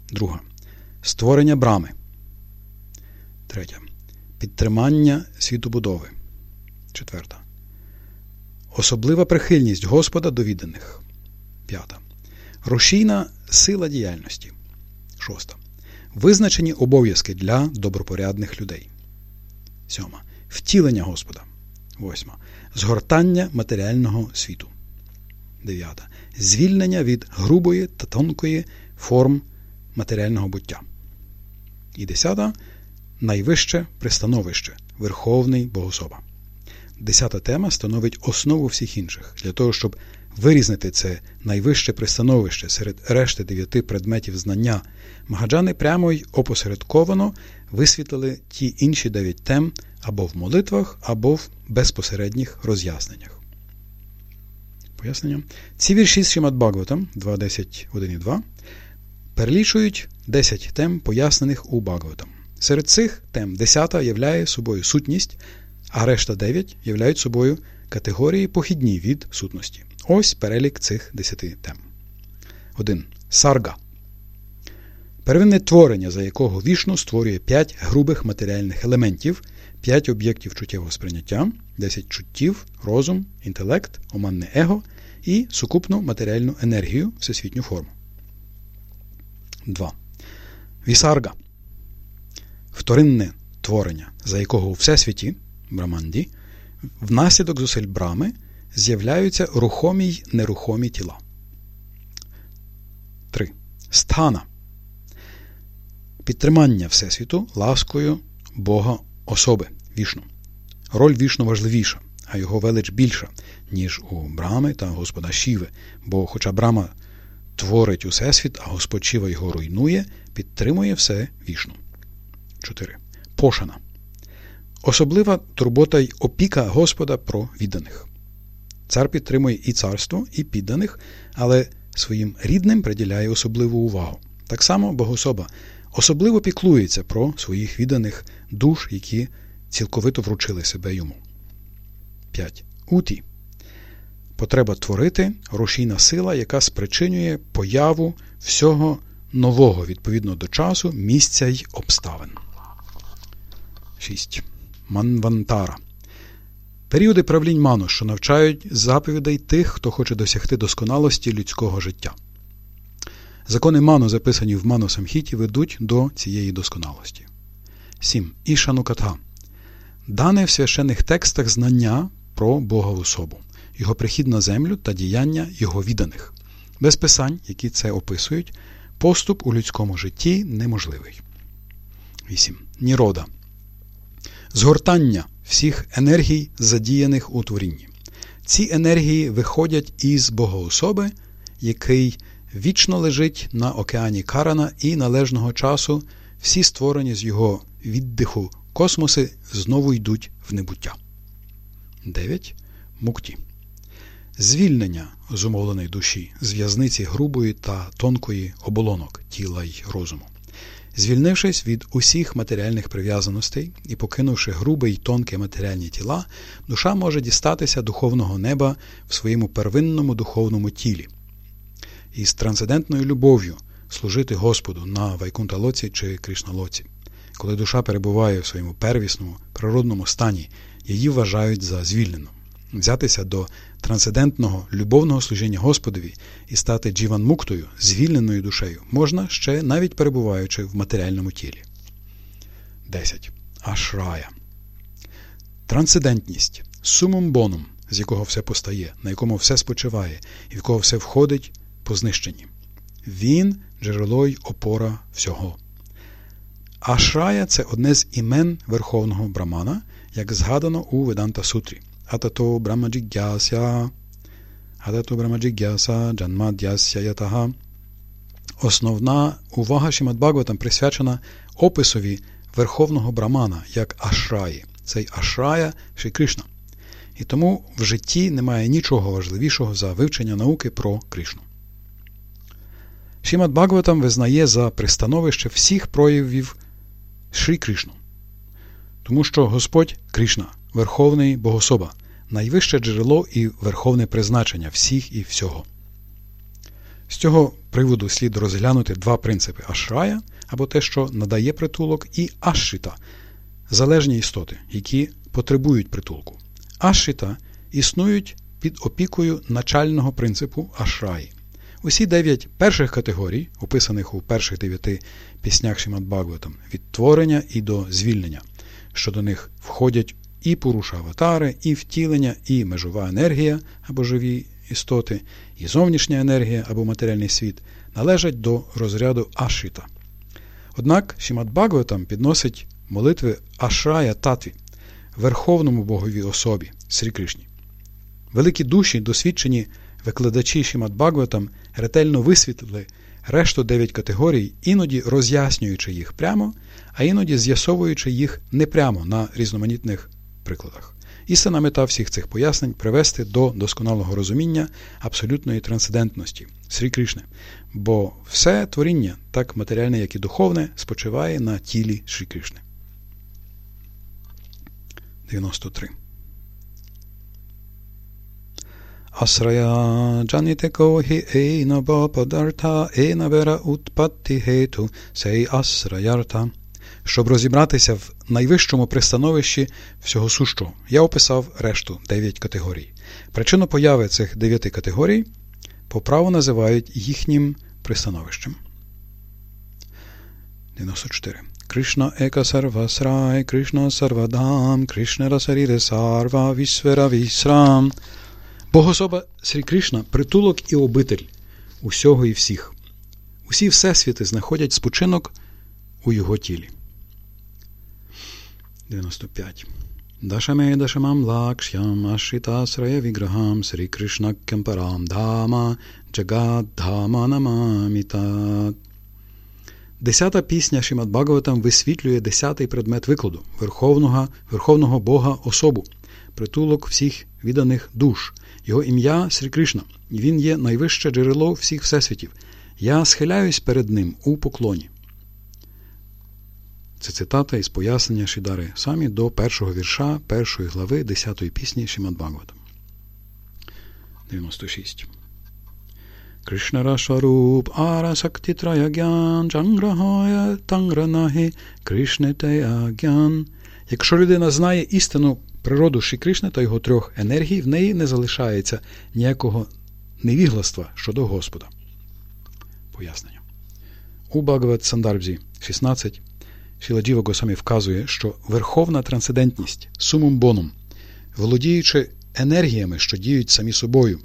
Друга. Створення брами. Третя. Підтримання світобудови. Четверта. Особлива прихильність Господа до відданих. П'ята. Рушійна сила діяльності. Шоста. Визначені обов'язки для добропорядних людей. Сьома. Втілення Господа. Восьма. Згортання матеріального світу. Дев'ята. Звільнення від грубої та тонкої форм матеріального буття. І десята. Найвище пристановище Верховний Богособа. Десята тема становить основу всіх інших для того, щоб вирізнити це найвище пристановище серед решти дев'яти предметів знання. Магаджани прямо й опосередковано висвітлили ті інші дев'ять тем або в молитвах, або в безпосередніх роз'ясненнях. Пояснення. Ці вірші з Шімат Бхагаватам 2.10.1.2 перелічують 10 тем, пояснених у Бхагаватам. Серед цих тем 10 являє собою сутність, а решта 9 являють собою категорії похідні від сутності. Ось перелік цих 10 тем. 1. Сарга. Первинне творення, за якого вішну створює 5 грубих матеріальних елементів, 5 об'єктів чуттєвого сприйняття, 10 чуттів, розум, інтелект, оманне его і сукупну матеріальну енергію, всесвітню форму. 2. Вісарга. Вторинне творення, за якого у всесвіті Браманді, внаслідок зусиль брами з'являються рухомі й нерухомі тіла. 3. Стана. Підтримання Всесвіту ласкою Бога особи вішну. Роль вішну важливіша, а його велич більша, ніж у Брами та Господа Шіви, бо, хоча Брама творить усесвіт, а Господь Шіва його руйнує, підтримує все вішну. 4. Пошана. Особлива турбота й опіка Господа про відданих. Цар підтримує і царство, і підданих, але своїм рідним приділяє особливу увагу. Так само Богособа особливо піклується про своїх відданих душ, які цілковито вручили себе йому. 5. Уті. Потреба творити рушійна сила, яка спричинює появу всього нового відповідно до часу, місця й обставин. 6. Манвантара. Періоди правлінь ману, що навчають заповідей тих, хто хоче досягти досконалості людського життя. Закони ману, записані в ману Самхіті, ведуть до цієї досконалості. 7. Ішанукатха. Дане в священних текстах знання про Бога особу, його прихід на землю та діяння його відданих. Без писань, які це описують, поступ у людському житті неможливий. 8. Нірода. Згортання всіх енергій, задіяних у творінні. Ці енергії виходять із Богоособи, який вічно лежить на океані Карана і належного часу всі створені з його віддиху космоси знову йдуть в небуття. 9. Мукті. Звільнення зумовленої душі з в'язниці грубої та тонкої оболонок тіла й розуму. Звільнившись від усіх матеріальних прив'язаностей і покинувши грубе й тонке матеріальні тіла, душа може дістатися духовного неба в своєму первинному духовному тілі і з трансцендентною любов'ю служити Господу на Вайкунталоці чи Кришналоці. Коли душа перебуває в своєму первісному природному стані, її вважають за звільнену. Взятися до трансцендентного любовного служіння Господові і стати джіван-муктою, звільненою душею, можна ще навіть перебуваючи в матеріальному тілі. 10. Ашрая. Трансцендентність сумом боном, з якого все постає, на якому все спочиває, і в якого все входить по знищенні. Він джерело й опора всього. Ашрая це одне з імен Верховного Брамана, як згадано у Веданта Сутрі. Атато Брамаджігяся, Атато Брамаджігяса, Джанмадяся Ятага. Основна увага Шімад Бхагаватам присвячена описові Верховного Брамана як Ашраї. Цей Ашрая Шрі Кришна. І тому в житті немає нічого важливішого за вивчення науки про Кришну. Шімад Бхагаватам визнає за пристановище всіх проявів Шрі Кришну. Тому що Господь Кришна, Верховний Богособа, найвище джерело і верховне призначення всіх і всього. З цього приводу слід розглянути два принципи ашрая або те, що надає притулок, і ашита залежні істоти, які потребують притулку. Ашита існують під опікою начального принципу ашраї. Усі дев'ять перших категорій, описаних у перших дев'яти піснях Шимат Бхагаватам, від творення і до звільнення, що до них входять і поруша аватари, і втілення, і межова енергія або живі істоти, і зовнішня енергія або матеріальний світ, належать до розряду Ашита. Однак Шимат Бхагаватам підносить молитви Ашрая Татві, Верховному Богові особі Срі Кришні. Великі душі, досвідчені викладачі Шимат Бхагаватам ретельно висвітлили решту дев'ять категорій, іноді роз'яснюючи їх прямо, а іноді з'ясовуючи їх непрямо на різноманітних прикладах. Істина мета всіх цих пояснень привести до досконалого розуміння абсолютної трансцендентності Срі Кришни, бо все творіння, так матеріальне, як і духовне, спочиває на тілі Шрі Кришни. 93 Асрая джанітеко хі ейна бападарта ейна вера утпатті гейту сей асраярта. Щоб розібратися в найвищому пристановищі всього сущого, я описав решту дев'ять категорій. Причину появи цих дев'яти категорій по праву називають їхнім пристановищем. 94. Кришна Ека Сарвасрай, Кришна Сарвадам, Кришна Расаріре Сарва, Вісвера Вісрам. Богособа Срі Кришна притулок і обитель усього і всіх. Усі всесвіти знаходять спочинок у його тілі. 95. Дашаме дашамам лакшям ашитасрая віграхам Срі Кришна Кемпарам Дама Джагаддхама Намамітат. Десята пісня Шимат Бхагаватам висвітлює десятий предмет викладу Верховного Верховного Бога особу, притулок всіх відданих душ, його ім'я Срі Кришна, він є найвище джерело всіх всесвітів. Я схиляюсь перед ним у поклоні. Це цитата із пояснення Шідари самі до першого вірша першої глави 10-ї пісні Шимат Бхагаватам. 96. Кришнара Шваруб Ара Сакти Траягян Джанграхая Тангранахи Кришнетеягян. Якщо людина знає істину природу Ші Кришни та його трьох енергій, в неї не залишається ніякого невігластва щодо Господа. Пояснення. У Багават Сандарбзі 16 Шіладжіва Госамі вказує, що верховна трансцендентність сумом боном, володіючи енергіями, що діють самі собою,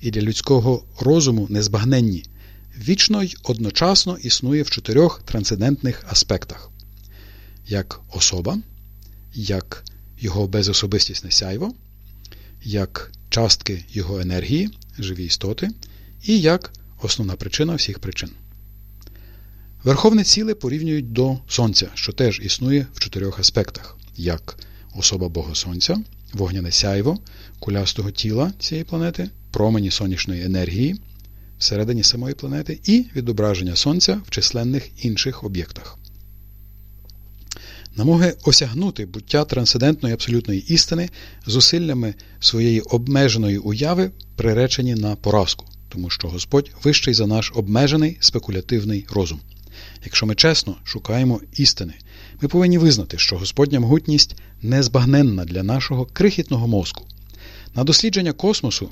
і для людського розуму незбагненні, вічно й одночасно існує в чотирьох трансцендентних аспектах: як особа, як його безособистісне сяйво, як частки його енергії, живі істоти, і як основна причина всіх причин. Верховне ціле порівнюють до Сонця, що теж існує в чотирьох аспектах, як особа Бога Сонця, вогняне сяйво, кулястого тіла цієї планети, промені сонячної енергії всередині самої планети і відображення Сонця в численних інших об'єктах. Намоги осягнути буття трансцендентної абсолютної істини зусиллями своєї обмеженої уяви приречені на поразку, тому що Господь вищий за наш обмежений спекулятивний розум. Якщо ми чесно шукаємо істини, ми повинні визнати, що Господня могутність незбагненна для нашого крихітного мозку. На дослідження космосу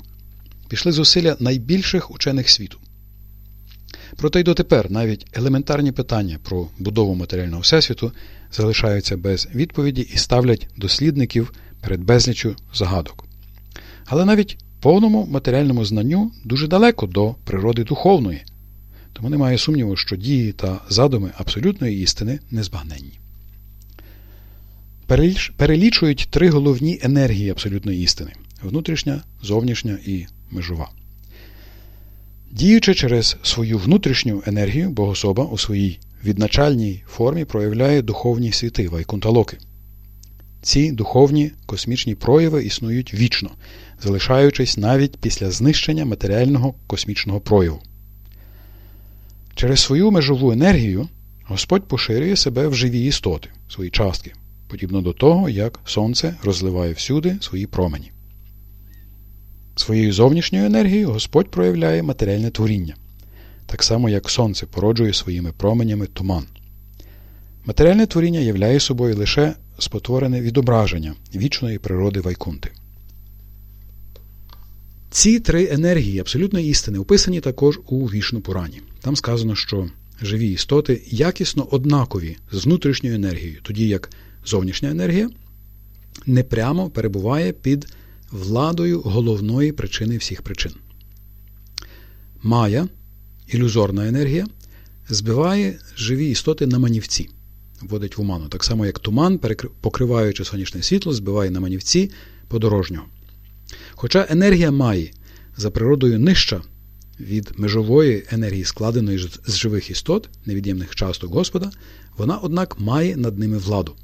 пішли зусилля найбільших учених світу. Проте й дотепер навіть елементарні питання про будову матеріального всесвіту залишаються без відповіді і ставлять дослідників перед безлічю загадок. Але навіть повному матеріальному знанню дуже далеко до природи духовної, тому немає сумніву, що дії та задуми абсолютної істини незбагненні. Перелічують три головні енергії абсолютної істини внутрішня, зовнішня і межова. Діючи через свою внутрішню енергію, богособа у своїй відначальній формі проявляє духовні світи вайкунталоки. Ці духовні космічні прояви існують вічно, залишаючись навіть після знищення матеріального космічного прояву. Через свою межову енергію Господь поширює себе в живі істоти, свої частки, подібно до того, як Сонце розливає всюди свої промені. Своєю зовнішньою енергією Господь проявляє матеріальне творіння, так само як Сонце породжує своїми променями туман. Матеріальне творіння являє собою лише спотворене відображення вічної природи Вайкунти. Ці три енергії абсолютної істини описані також у вішну Пурані. Там сказано, що живі істоти якісно однакові з внутрішньою енергією, тоді як зовнішня енергія непрямо перебуває під владою головної причини всіх причин. Майя, ілюзорна енергія, збиває живі істоти на манівці, вводить в оману, так само, як туман, покриваючи сонячне світло, збиває на манівці подорожнього. Хоча енергія Маї за природою нижча від межової енергії, складеної з живих істот, невід'ємних часток Господа, вона, однак, має над ними владу.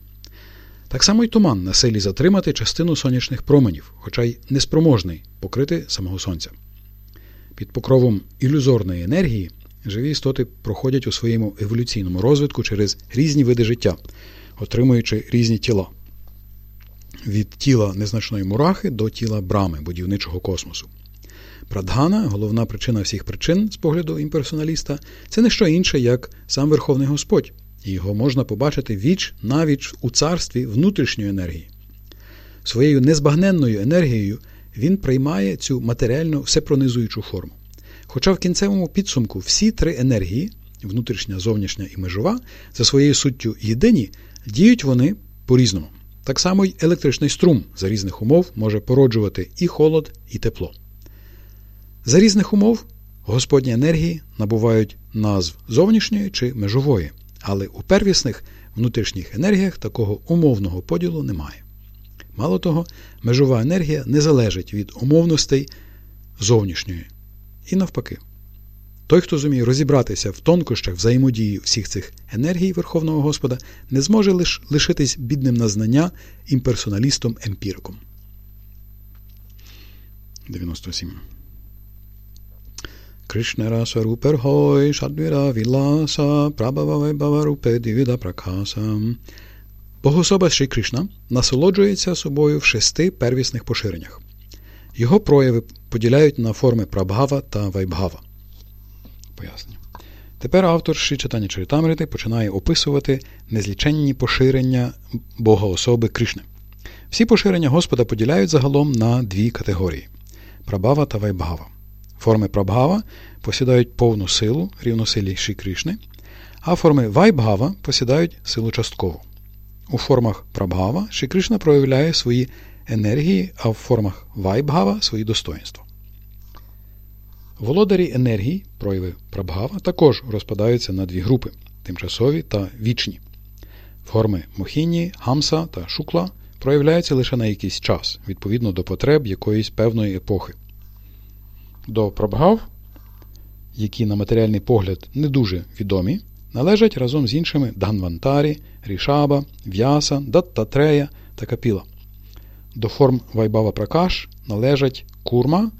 Так само й туман на силі затримати частину сонячних променів, хоча й неспроможний покрити самого сонця. Під покровом ілюзорної енергії живі істоти проходять у своєму еволюційному розвитку через різні види життя, отримуючи різні тіла. Від тіла незначної мурахи до тіла брами будівничого космосу. Прадгана, головна причина всіх причин з погляду імперсоналіста, це не що інше, як сам Верховний Господь, і його можна побачити віч навіч у царстві внутрішньої енергії. Своєю незбагненною енергією він приймає цю матеріально всепронизуючу форму. Хоча в кінцевому підсумку всі три енергії внутрішня, зовнішня і межова, за своєю суттю єдині, діють вони по-різному. Так само й електричний струм за різних умов може породжувати і холод, і тепло. За різних умов Господні енергії набувають назв зовнішньої чи межової, але у первісних внутрішніх енергіях такого умовного поділу немає. Мало того, межова енергія не залежить від умовностей зовнішньої. І навпаки. Той, хто зуміє розібратися в тонкощах взаємодії всіх цих енергій Верховного Господа, не зможе лиш лишитись бідним на знання імперсоналістом емпіриком. 97 Сварупер Хой, Шадвіра Віласа, Прабава Рупе Пракаса. Богособа Шрі Кришна насолоджується собою в шести первісних поширеннях. Його прояви поділяють на форми Прабгава та Вайбгава. Поясню. Тепер автор Шрі Читання Чаритамрити починає описувати незліченні поширення Бога особи Кришни. Всі поширення Господа поділяють загалом на дві категорії Прабава та Вайбгава. Форми Прабгава посідають повну силу рівносилі Ші Кришни, а форми Вайбгава посідають силу часткову. У формах Прабгава Ші Кришна проявляє свої енергії, а в формах Вайбгава свої достоинства. Володарі енергії, прояви Прабгава, також розпадаються на дві групи тимчасові та вічні. Форми Мохіні, Хамса та Шукла проявляються лише на якийсь час, відповідно до потреб якоїсь певної епохи. До Прабгав, які на матеріальний погляд не дуже відомі, належать разом з іншими Данвантарі, Рішаба, В'яса, Даттатрея та Капіла. До форм Вайбава Пракаш належать Курма,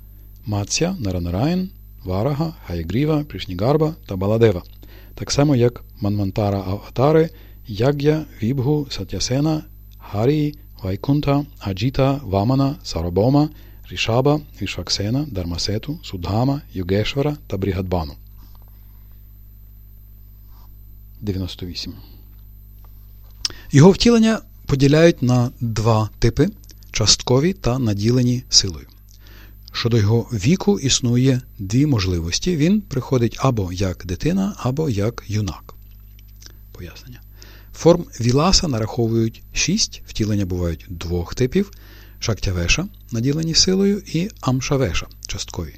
Маця, Наранарайн, Варага, Хайгріва, Пришнігарба та Баладева, так само як Манмантара Аватари, Яг'я, Вібгу, Сатясена, Харі, Вайкунта, Аджіта, Вамана, Сарабома, Рішаба, Вішваксена, Дармасету, Судгама, Югешвара та Брігадбану. 98. Його втілення поділяють на два типи часткові та наділені силою. Щодо його віку існує дві можливості. Він приходить або як дитина, або як юнак. Пояснення. Форм Віласа нараховують шість, втілення бувають двох типів: шактявеша, наділені силою, і амшавеша часткові.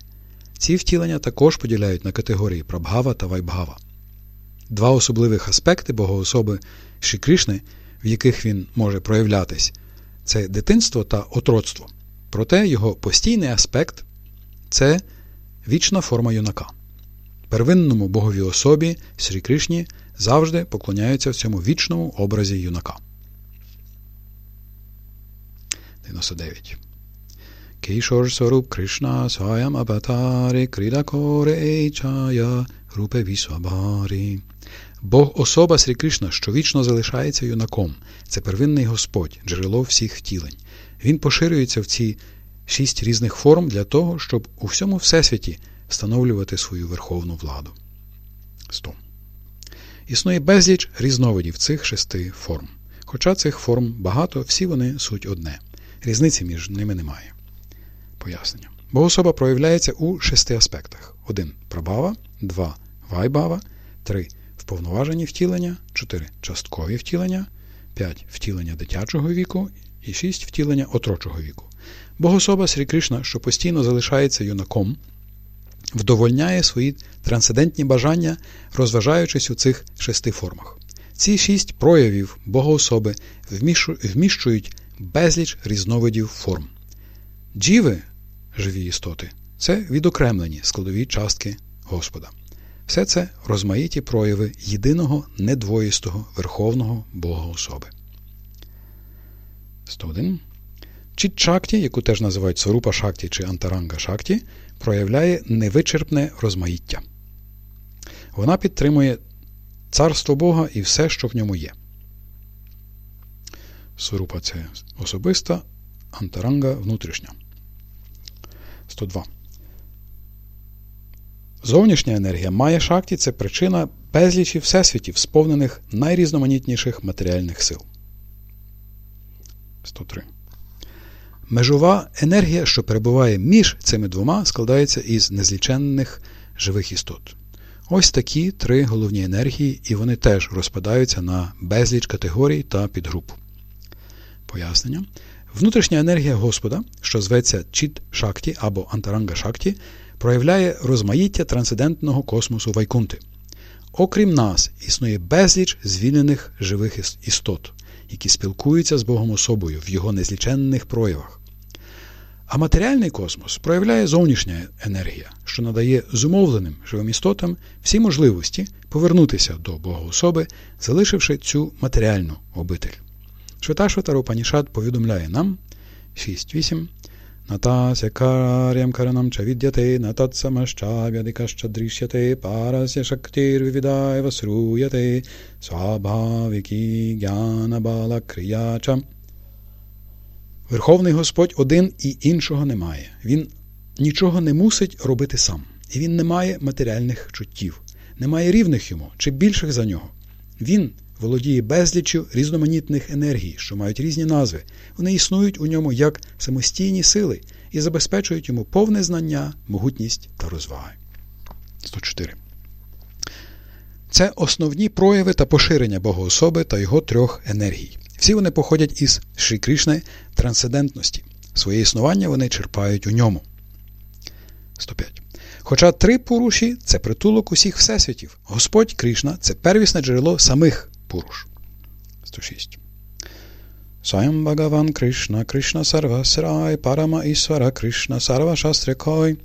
Ці втілення також поділяють на категорії Прабгава та Вайбгава. Два особливих аспекти богоособи Ші в яких він може проявлятись, це дитинство та отроцтво. Проте його постійний аспект це вічна форма юнака. Первинному боговій особі Срі Кришні завжди поклоняються в цьому вічному образі юнака. 99. Кейшор Соруб Кришна Сваям Абатари Кридакоре Ейчая Рупе Вісвабарі. Бог особа Срі Кришна, що вічно залишається юнаком. Це первинний Господь, джерело всіх втілень. Він поширюється в ці шість різних форм для того, щоб у всьому всесвіті встановлювати свою верховну владу. 100. Існує безліч різновидів цих шести форм. Хоча цих форм багато, всі вони суть одне. Різниці між ними немає. Пояснення. Богособа проявляється у шести аспектах: 1. Прабава, 2. Вайбава, 3. Вповноважені втілення, 4. Часткові втілення, 5. Втілення дитячого віку і 6 втілення отрочого віку. Богособа Срі Кришна, що постійно залишається юнаком, вдовольняє свої трансцендентні бажання, розважаючись у цих шести формах. Ці шість проявів богоособи вміщують безліч різновидів форм. Джіви, живі істоти, це відокремлені складові частки Господа. Все це розмаїті прояви єдиного недвоїстого Верховного Бога особи. 101. Чіт шакті, яку теж називають Сорупа шакті чи Антаранга шакті, проявляє невичерпне розмаїття. Вона підтримує царство Бога і все, що в ньому є. Сорупа це особиста, антаранга внутрішня. 102. Зовнішня енергія має шакті це причина безлічі всесвітів, сповнених найрізноманітніших матеріальних сил. 103. Межова енергія, що перебуває між цими двома, складається із незліченних живих істот. Ось такі три головні енергії, і вони теж розпадаються на безліч категорій та підгруп. Пояснення. Внутрішня енергія Господа, що зветься Чіт Шакті або Антаранга Шакті, проявляє розмаїття трансцендентного космосу Вайкунти. Окрім нас, існує безліч звільнених живих істот, які спілкуються з Богом особою в його незліченних проявах. А матеріальний космос проявляє зовнішня енергія, що надає зумовленим живим істотам всі можливості повернутися до Бога особи, залишивши цю матеріальну обитель. Швиташвата Рупанішад повідомляє нам 6.8 Натася карям каранам ча віддяте, нататсамащавядикаща дрішяте, парася шактир вивідає васруяте, свабхавікі гяна бала крияча. Верховний Господь один і іншого немає. Він нічого не мусить робити сам, і він не має матеріальних чуттів, немає рівних йому чи більших за нього. Він володіє безліччю різноманітних енергій, що мають різні назви. Вони існують у ньому як самостійні сили і забезпечують йому повне знання, могутність та розваги. 104. Це основні прояви та поширення Богоособи та його трьох енергій. Всі вони походять із Шрі Кришни трансцендентності. Своє існування вони черпають у ньому. 105. Хоча три пуруші це притулок усіх всесвітів. Господь Кришна це первісне джерело самих пуруш. 106. Сваям Бхагаван Кришна, Кришна Сарвасрай, Парама Ісвара Кришна, Сарва Шастрикой.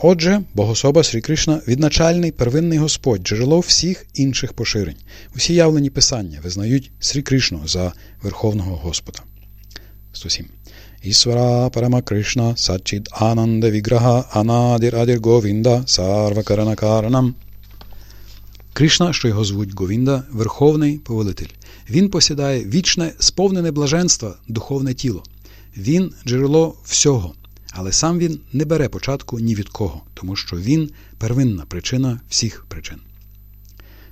Отже, Богособа Срі Кришна відначальний первинний Господь, джерело всіх інших поширень. Усі явлені писання визнають Срі Кришну за Верховного Господа. 107. Ісвара Парама Кришна, Сачід Ананда Віграха, Анадір Адір Говінда, Сарва Карана. Кришна, що його звуть Говінда, Верховний Повелитель. Він посідає вічне, сповнене блаженства, духовне тіло. Він джерело всього, але сам він не бере початку ні від кого, тому що він первинна причина всіх причин.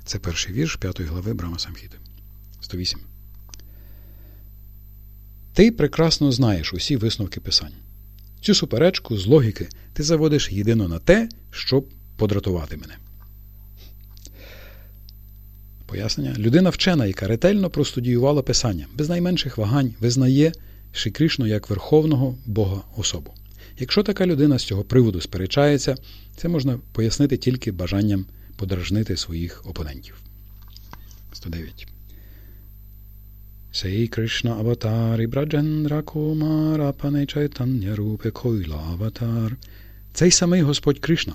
Це перший вірш п'ятої глави Брама Самхіти. 108. Ти прекрасно знаєш усі висновки писань. Цю суперечку з логіки ти заводиш єдино на те, щоб подратувати мене. Пояснення. Людина вчена, яка ретельно простудіювала писання, без найменших вагань визнає Ші Кришну як Верховного Бога особу. Якщо така людина з цього приводу сперечається, це можна пояснити тільки бажанням подражнити своїх опонентів. 109. Сей Кришна Аватарі Браджендра Кумара Пане Рупе Койла Аватар. Цей самий Господь Кришна,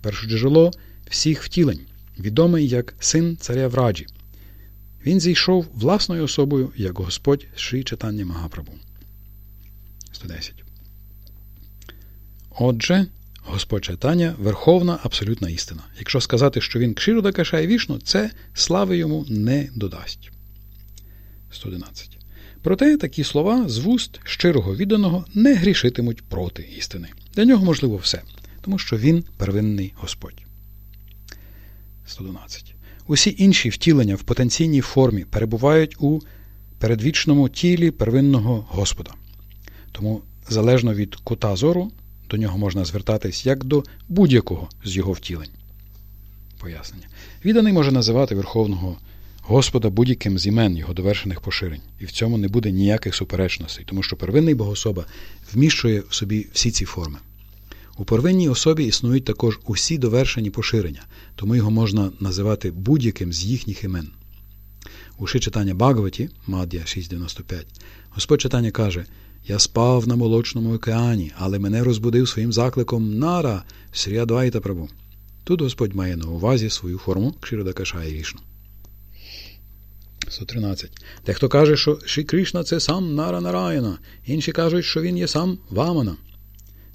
першоджерело всіх втілень відомий як син царя Враджі. Він зійшов власною особою як Господь Шрі Читання Магапрабу. 110. Отже, Господь Читання верховна абсолютна істина. Якщо сказати, що він Кшируда Кашає вішну, це слави йому не додасть. 111. Проте такі слова з вуст щирого відданого не грішитимуть проти істини. Для нього можливо все, тому що він первинний Господь. 112. Усі інші втілення в потенційній формі перебувають у передвічному тілі первинного Господа. Тому, залежно від кута зору, до нього можна звертатись як до будь-якого з його втілень. Пояснення. Відданий може називати Верховного Господа будь-яким з імен його довершених поширень, і в цьому не буде ніяких суперечностей, тому що первинний богособа вміщує в собі всі ці форми. У первинній особі існують також усі довершені поширення, тому його можна називати будь-яким з їхніх імен. У читання Багаваті, Мад'я 6.95, Господь читання каже: Я спав на молочному океані, але мене розбудив своїм закликом Нара Сріадвайта Прабу. Тут Господь має на увазі свою форму Кширодакаша і Рішну. 113. Дехто каже, що Ші Кришна це сам Нара Нараяна, інші кажуть, що він є сам Вамана.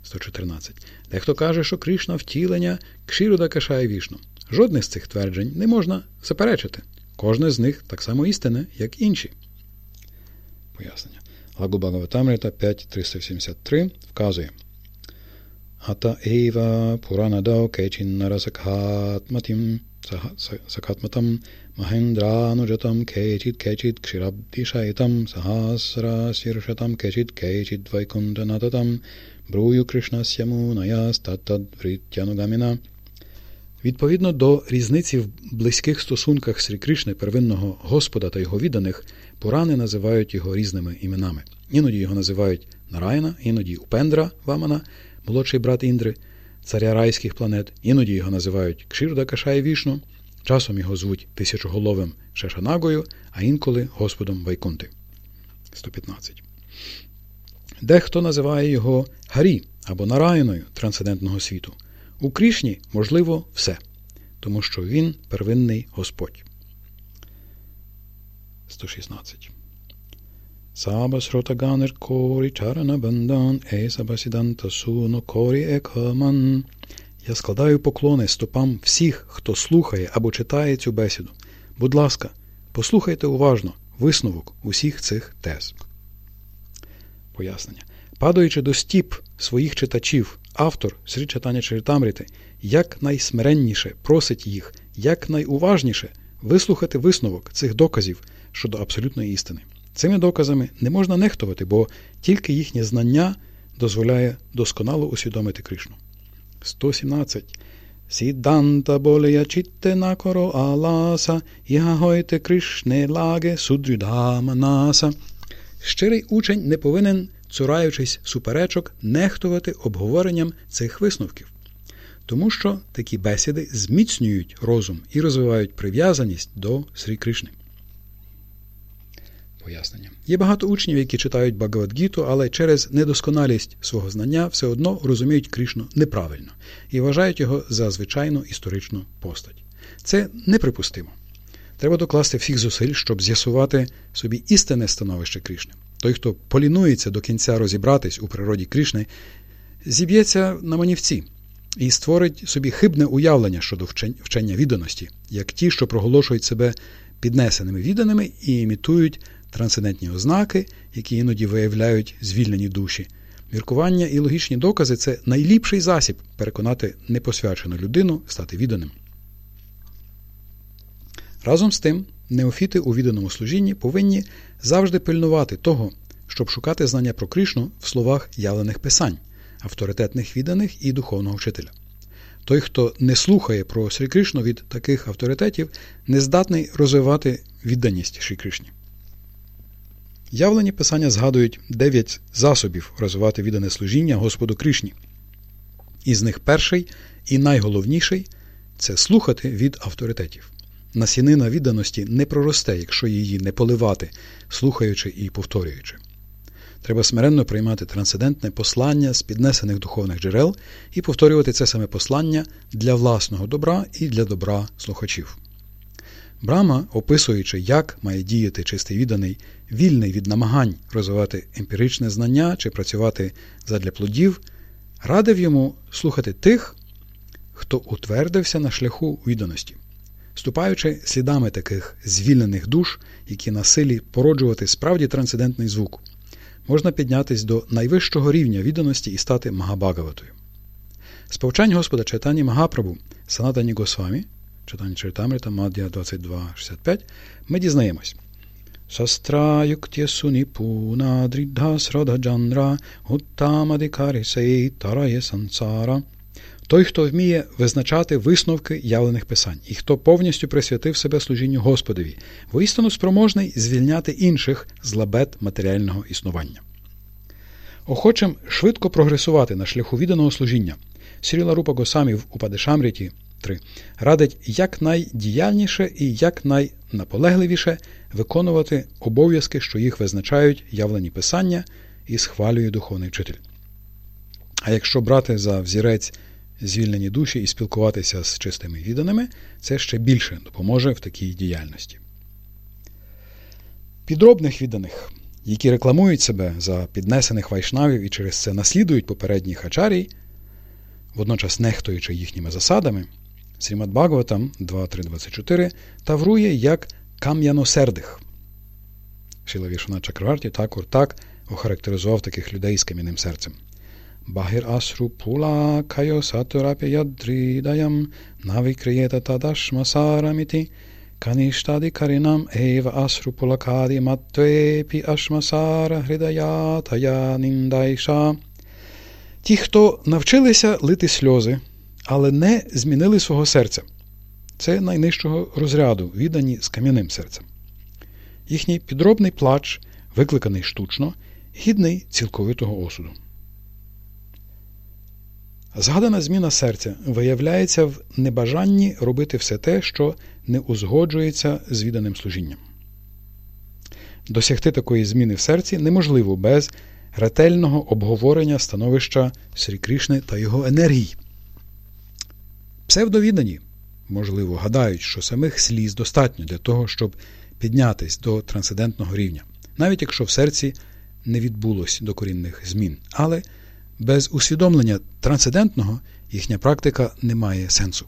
114. Дехто каже, що Кришна втілення Кшіруда Кашає вішну. Жодне з цих тверджень не можна заперечити. Кожне з них так само істинне, як інші. Пояснення. Лагу Багаватамрита 5.373 вказує. Ата Ейва Пуранадо Кечин Сакатматим Сакатматам Махендрануджатам Кечит Кечит Кширабдішайтам Сахасра Сіршатам Кечит Кечит Вайкунданататам Брую Кришна Сямуная Відповідно до різниці в близьких стосунках Срі Кришни, первинного Господа та його відданих, Пурани називають його різними іменами. Іноді його називають Нараяна, іноді Упендра Вамана, молодший брат Індри, царя райських планет, іноді його називають Кширда Кашай Вішну, часом його звуть тисячоголовим Шешанагою, а інколи Господом Вайкунти. 115. Дехто називає його Гарі або Нараїною трансцендентного світу. У Крішні можливо все, тому що він первинний Господь. 116. Сабасротаганер корі чарана бандан есабасіданта суно корі екаман. Я складаю поклони стопам всіх, хто слухає або читає цю бесіду. Будь ласка, послухайте уважно висновок усіх цих тез пояснення. Падаючи до стіп своїх читачів, автор Срі Читання Чаритамріти якнайсмиренніше просить їх якнайуважніше вислухати висновок цих доказів щодо абсолютної істини. Цими доказами не можна нехтувати, бо тільки їхнє знання дозволяє досконало усвідомити Кришну. 117. Сіданта болея чітте накоро аласа, ягойте Кришне лаге судрюдаманаса. Щирий учень не повинен, цураючись суперечок, нехтувати обговоренням цих висновків. тому що такі бесіди зміцнюють розум і розвивають прив'язаність до Срі Кришни. Пояснення. Є багато учнів, які читають Багавадгіту, але через недосконалість свого знання все одно розуміють Кришну неправильно і вважають його за звичайну історичну постать. Це неприпустимо. Треба докласти всіх зусиль, щоб з'ясувати собі істинне становище Кришни. Той, хто полінується до кінця розібратись у природі Кришни, зіб'ється на манівці і створить собі хибне уявлення щодо вчення відданості, як ті, що проголошують себе піднесеними відданими і імітують трансцендентні ознаки, які іноді виявляють звільнені душі. Міркування і логічні докази це найліпший засіб переконати непосвячену людину стати відданим. Разом з тим, неофіти у відданому служінні повинні завжди пильнувати того, щоб шукати знання про Кришну в словах явлених писань, авторитетних відданих і духовного вчителя. Той, хто не слухає про Срі Кришну від таких авторитетів, не здатний розвивати відданість Шрі Кришні. Явлені писання згадують дев'ять засобів розвивати віддане служіння Господу Кришні. Із них перший і найголовніший це слухати від авторитетів. Насінина відданості не проросте, якщо її не поливати, слухаючи і повторюючи. Треба смиренно приймати трансцендентне послання з піднесених духовних джерел і повторювати це саме послання для власного добра і для добра слухачів. Брама, описуючи, як має діяти чистий відданий, вільний від намагань розвивати емпіричне знання чи працювати задля плодів, радив йому слухати тих, хто утвердився на шляху відданості. Ступаючи слідами таких звільнених душ, які на силі породжувати справді трансцендентний звук, можна піднятись до найвищого рівня відданості і стати Магабагаватою. З повчань Господа читання Магапрабу Санатані Госвамі, читання Чаритамрита, Мад'я 22.65, ми дізнаємось. Тарає сансара – той, хто вміє визначати висновки явлених писань, і хто повністю присвятив себе служінню Господові, воістину спроможний звільняти інших з лабет матеріального існування. Охочим швидко прогресувати на шляху відданого служіння. Сіріла Рупа Госамі в Упадешамріті 3 радить якнайдіяльніше і якнайнаполегливіше виконувати обов'язки, що їх визначають явлені писання і схвалює духовний вчитель. А якщо брати за взірець звільнені душі і спілкуватися з чистими відданими, це ще більше допоможе в такій діяльності. Підробних відданих, які рекламують себе за піднесених вайшнавів і через це наслідують попередніх хачарій, водночас нехтуючи їхніми засадами, Срімад Бхагаватам 2.3.24 таврує як кам'яносердих. Шіла Вішана Чакраварті також так охарактеризував таких людей з кам'яним серцем. Bahir asru pula kayo saturapi yadridayam navikriyeta tadashmasaramiti kanishtadi karinam eva asru pulakadi matvepi ашмасара гридаятая ніндайша. Ті, хто навчилися лити сльози, але не змінили свого серця. Це найнижчого розряду, віддані з кам'яним серцем. Їхній підробний плач, викликаний штучно, гідний цілковитого осуду. Згадана зміна серця виявляється в небажанні робити все те, що не узгоджується з відданим служінням. Досягти такої зміни в серці неможливо без ретельного обговорення становища Срі Кришни та його енергії. Псевдовідані, можливо, гадають, що самих сліз достатньо для того, щоб піднятись до трансцендентного рівня, навіть якщо в серці не відбулось докорінних змін. Але без усвідомлення трансцендентного їхня практика не має сенсу.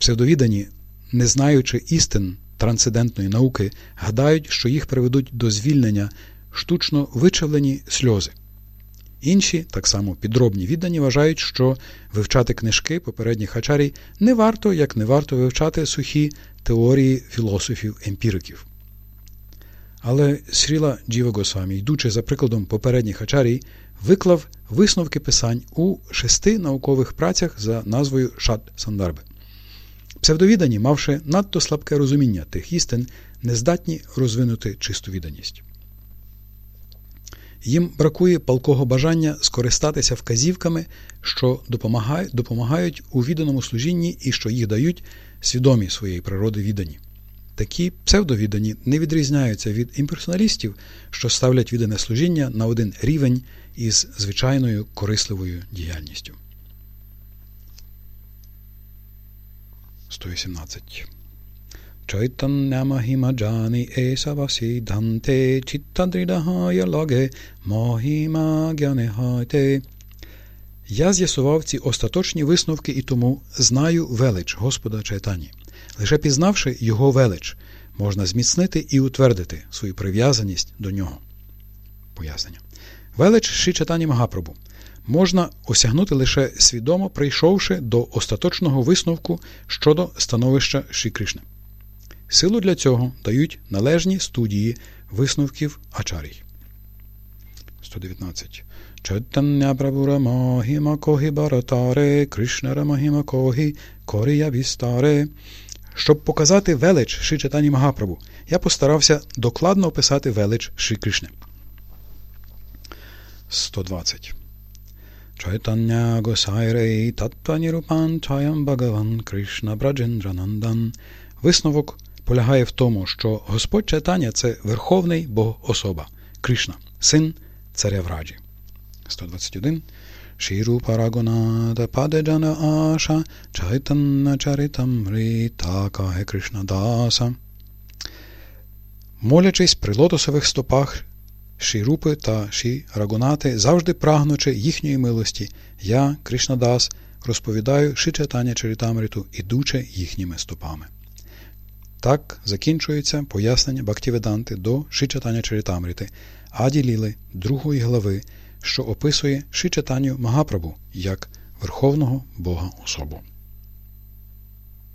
Псевдовідані, не знаючи істин трансцендентної науки, гадають, що їх приведуть до звільнення штучно вичавлені сльози. Інші, так само підробні віддані, вважають, що вивчати книжки попередніх хачарій не варто, як не варто вивчати сухі теорії філософів-емпіриків. Але Сріла Джіва Госвамі, йдучи за прикладом попередніх ачарій, виклав висновки писань у шести наукових працях за назвою Шат Сандарби. Псевдовідані, мавши надто слабке розуміння тих істин, не здатні розвинути чисту відданість. Їм бракує палкого бажання скористатися вказівками, що допомагають, у відданому служінні і що їх дають свідомі своєї природи віддані. Такі псевдовідані не відрізняються від імперсоналістів, що ставлять віддане служіння на один рівень із звичайною корисливою діяльністю. 118 Чайтаннямахімаджані есавасі данте чіттадрідагая лаге махіма гянехайте. Я з'ясував ці остаточні висновки і тому знаю велич Господа Чайтані. Лише пізнавши його велич, можна зміцнити і утвердити свою прив'язаність до нього. Пояснення. Велич Ші Магапрабу можна осягнути лише свідомо прийшовши до остаточного висновку щодо становища Ші Кришни. Силу для цього дають належні студії висновків Ачарій. 119. Чайтання Прабура Махіма Когі Баратаре, Кришнара Махіма Когі, Корія Вістаре. Щоб показати велич Ши Магапрабу, я постарався докладно описати велич Ши Кришни. 120. Чайтання Госайрей Таттвані Рупан Чаям Багаван Кришна Браджендранандан. Висновок полягає в тому, що Господь Чайтаня – це Верховний Бог особа, Кришна, син царя Враджі. 121. Шіру Парагонада Падеджана Аша Чайтанна Чаритамрита Каге Кришна Даса. Молячись при лотосових стопах Шірупи та Ші Рагонати, завжди прагнучи їхньої милості, я, Кришнадас, розповідаю Шичатання Чаритамриту, ідучи їхніми стопами. Так закінчується пояснення Бхактіведанти до Шичатання Чаритамрити, Аді Ліли другої глави, що описує Шичатанню Магапрабу як Верховного Бога особу.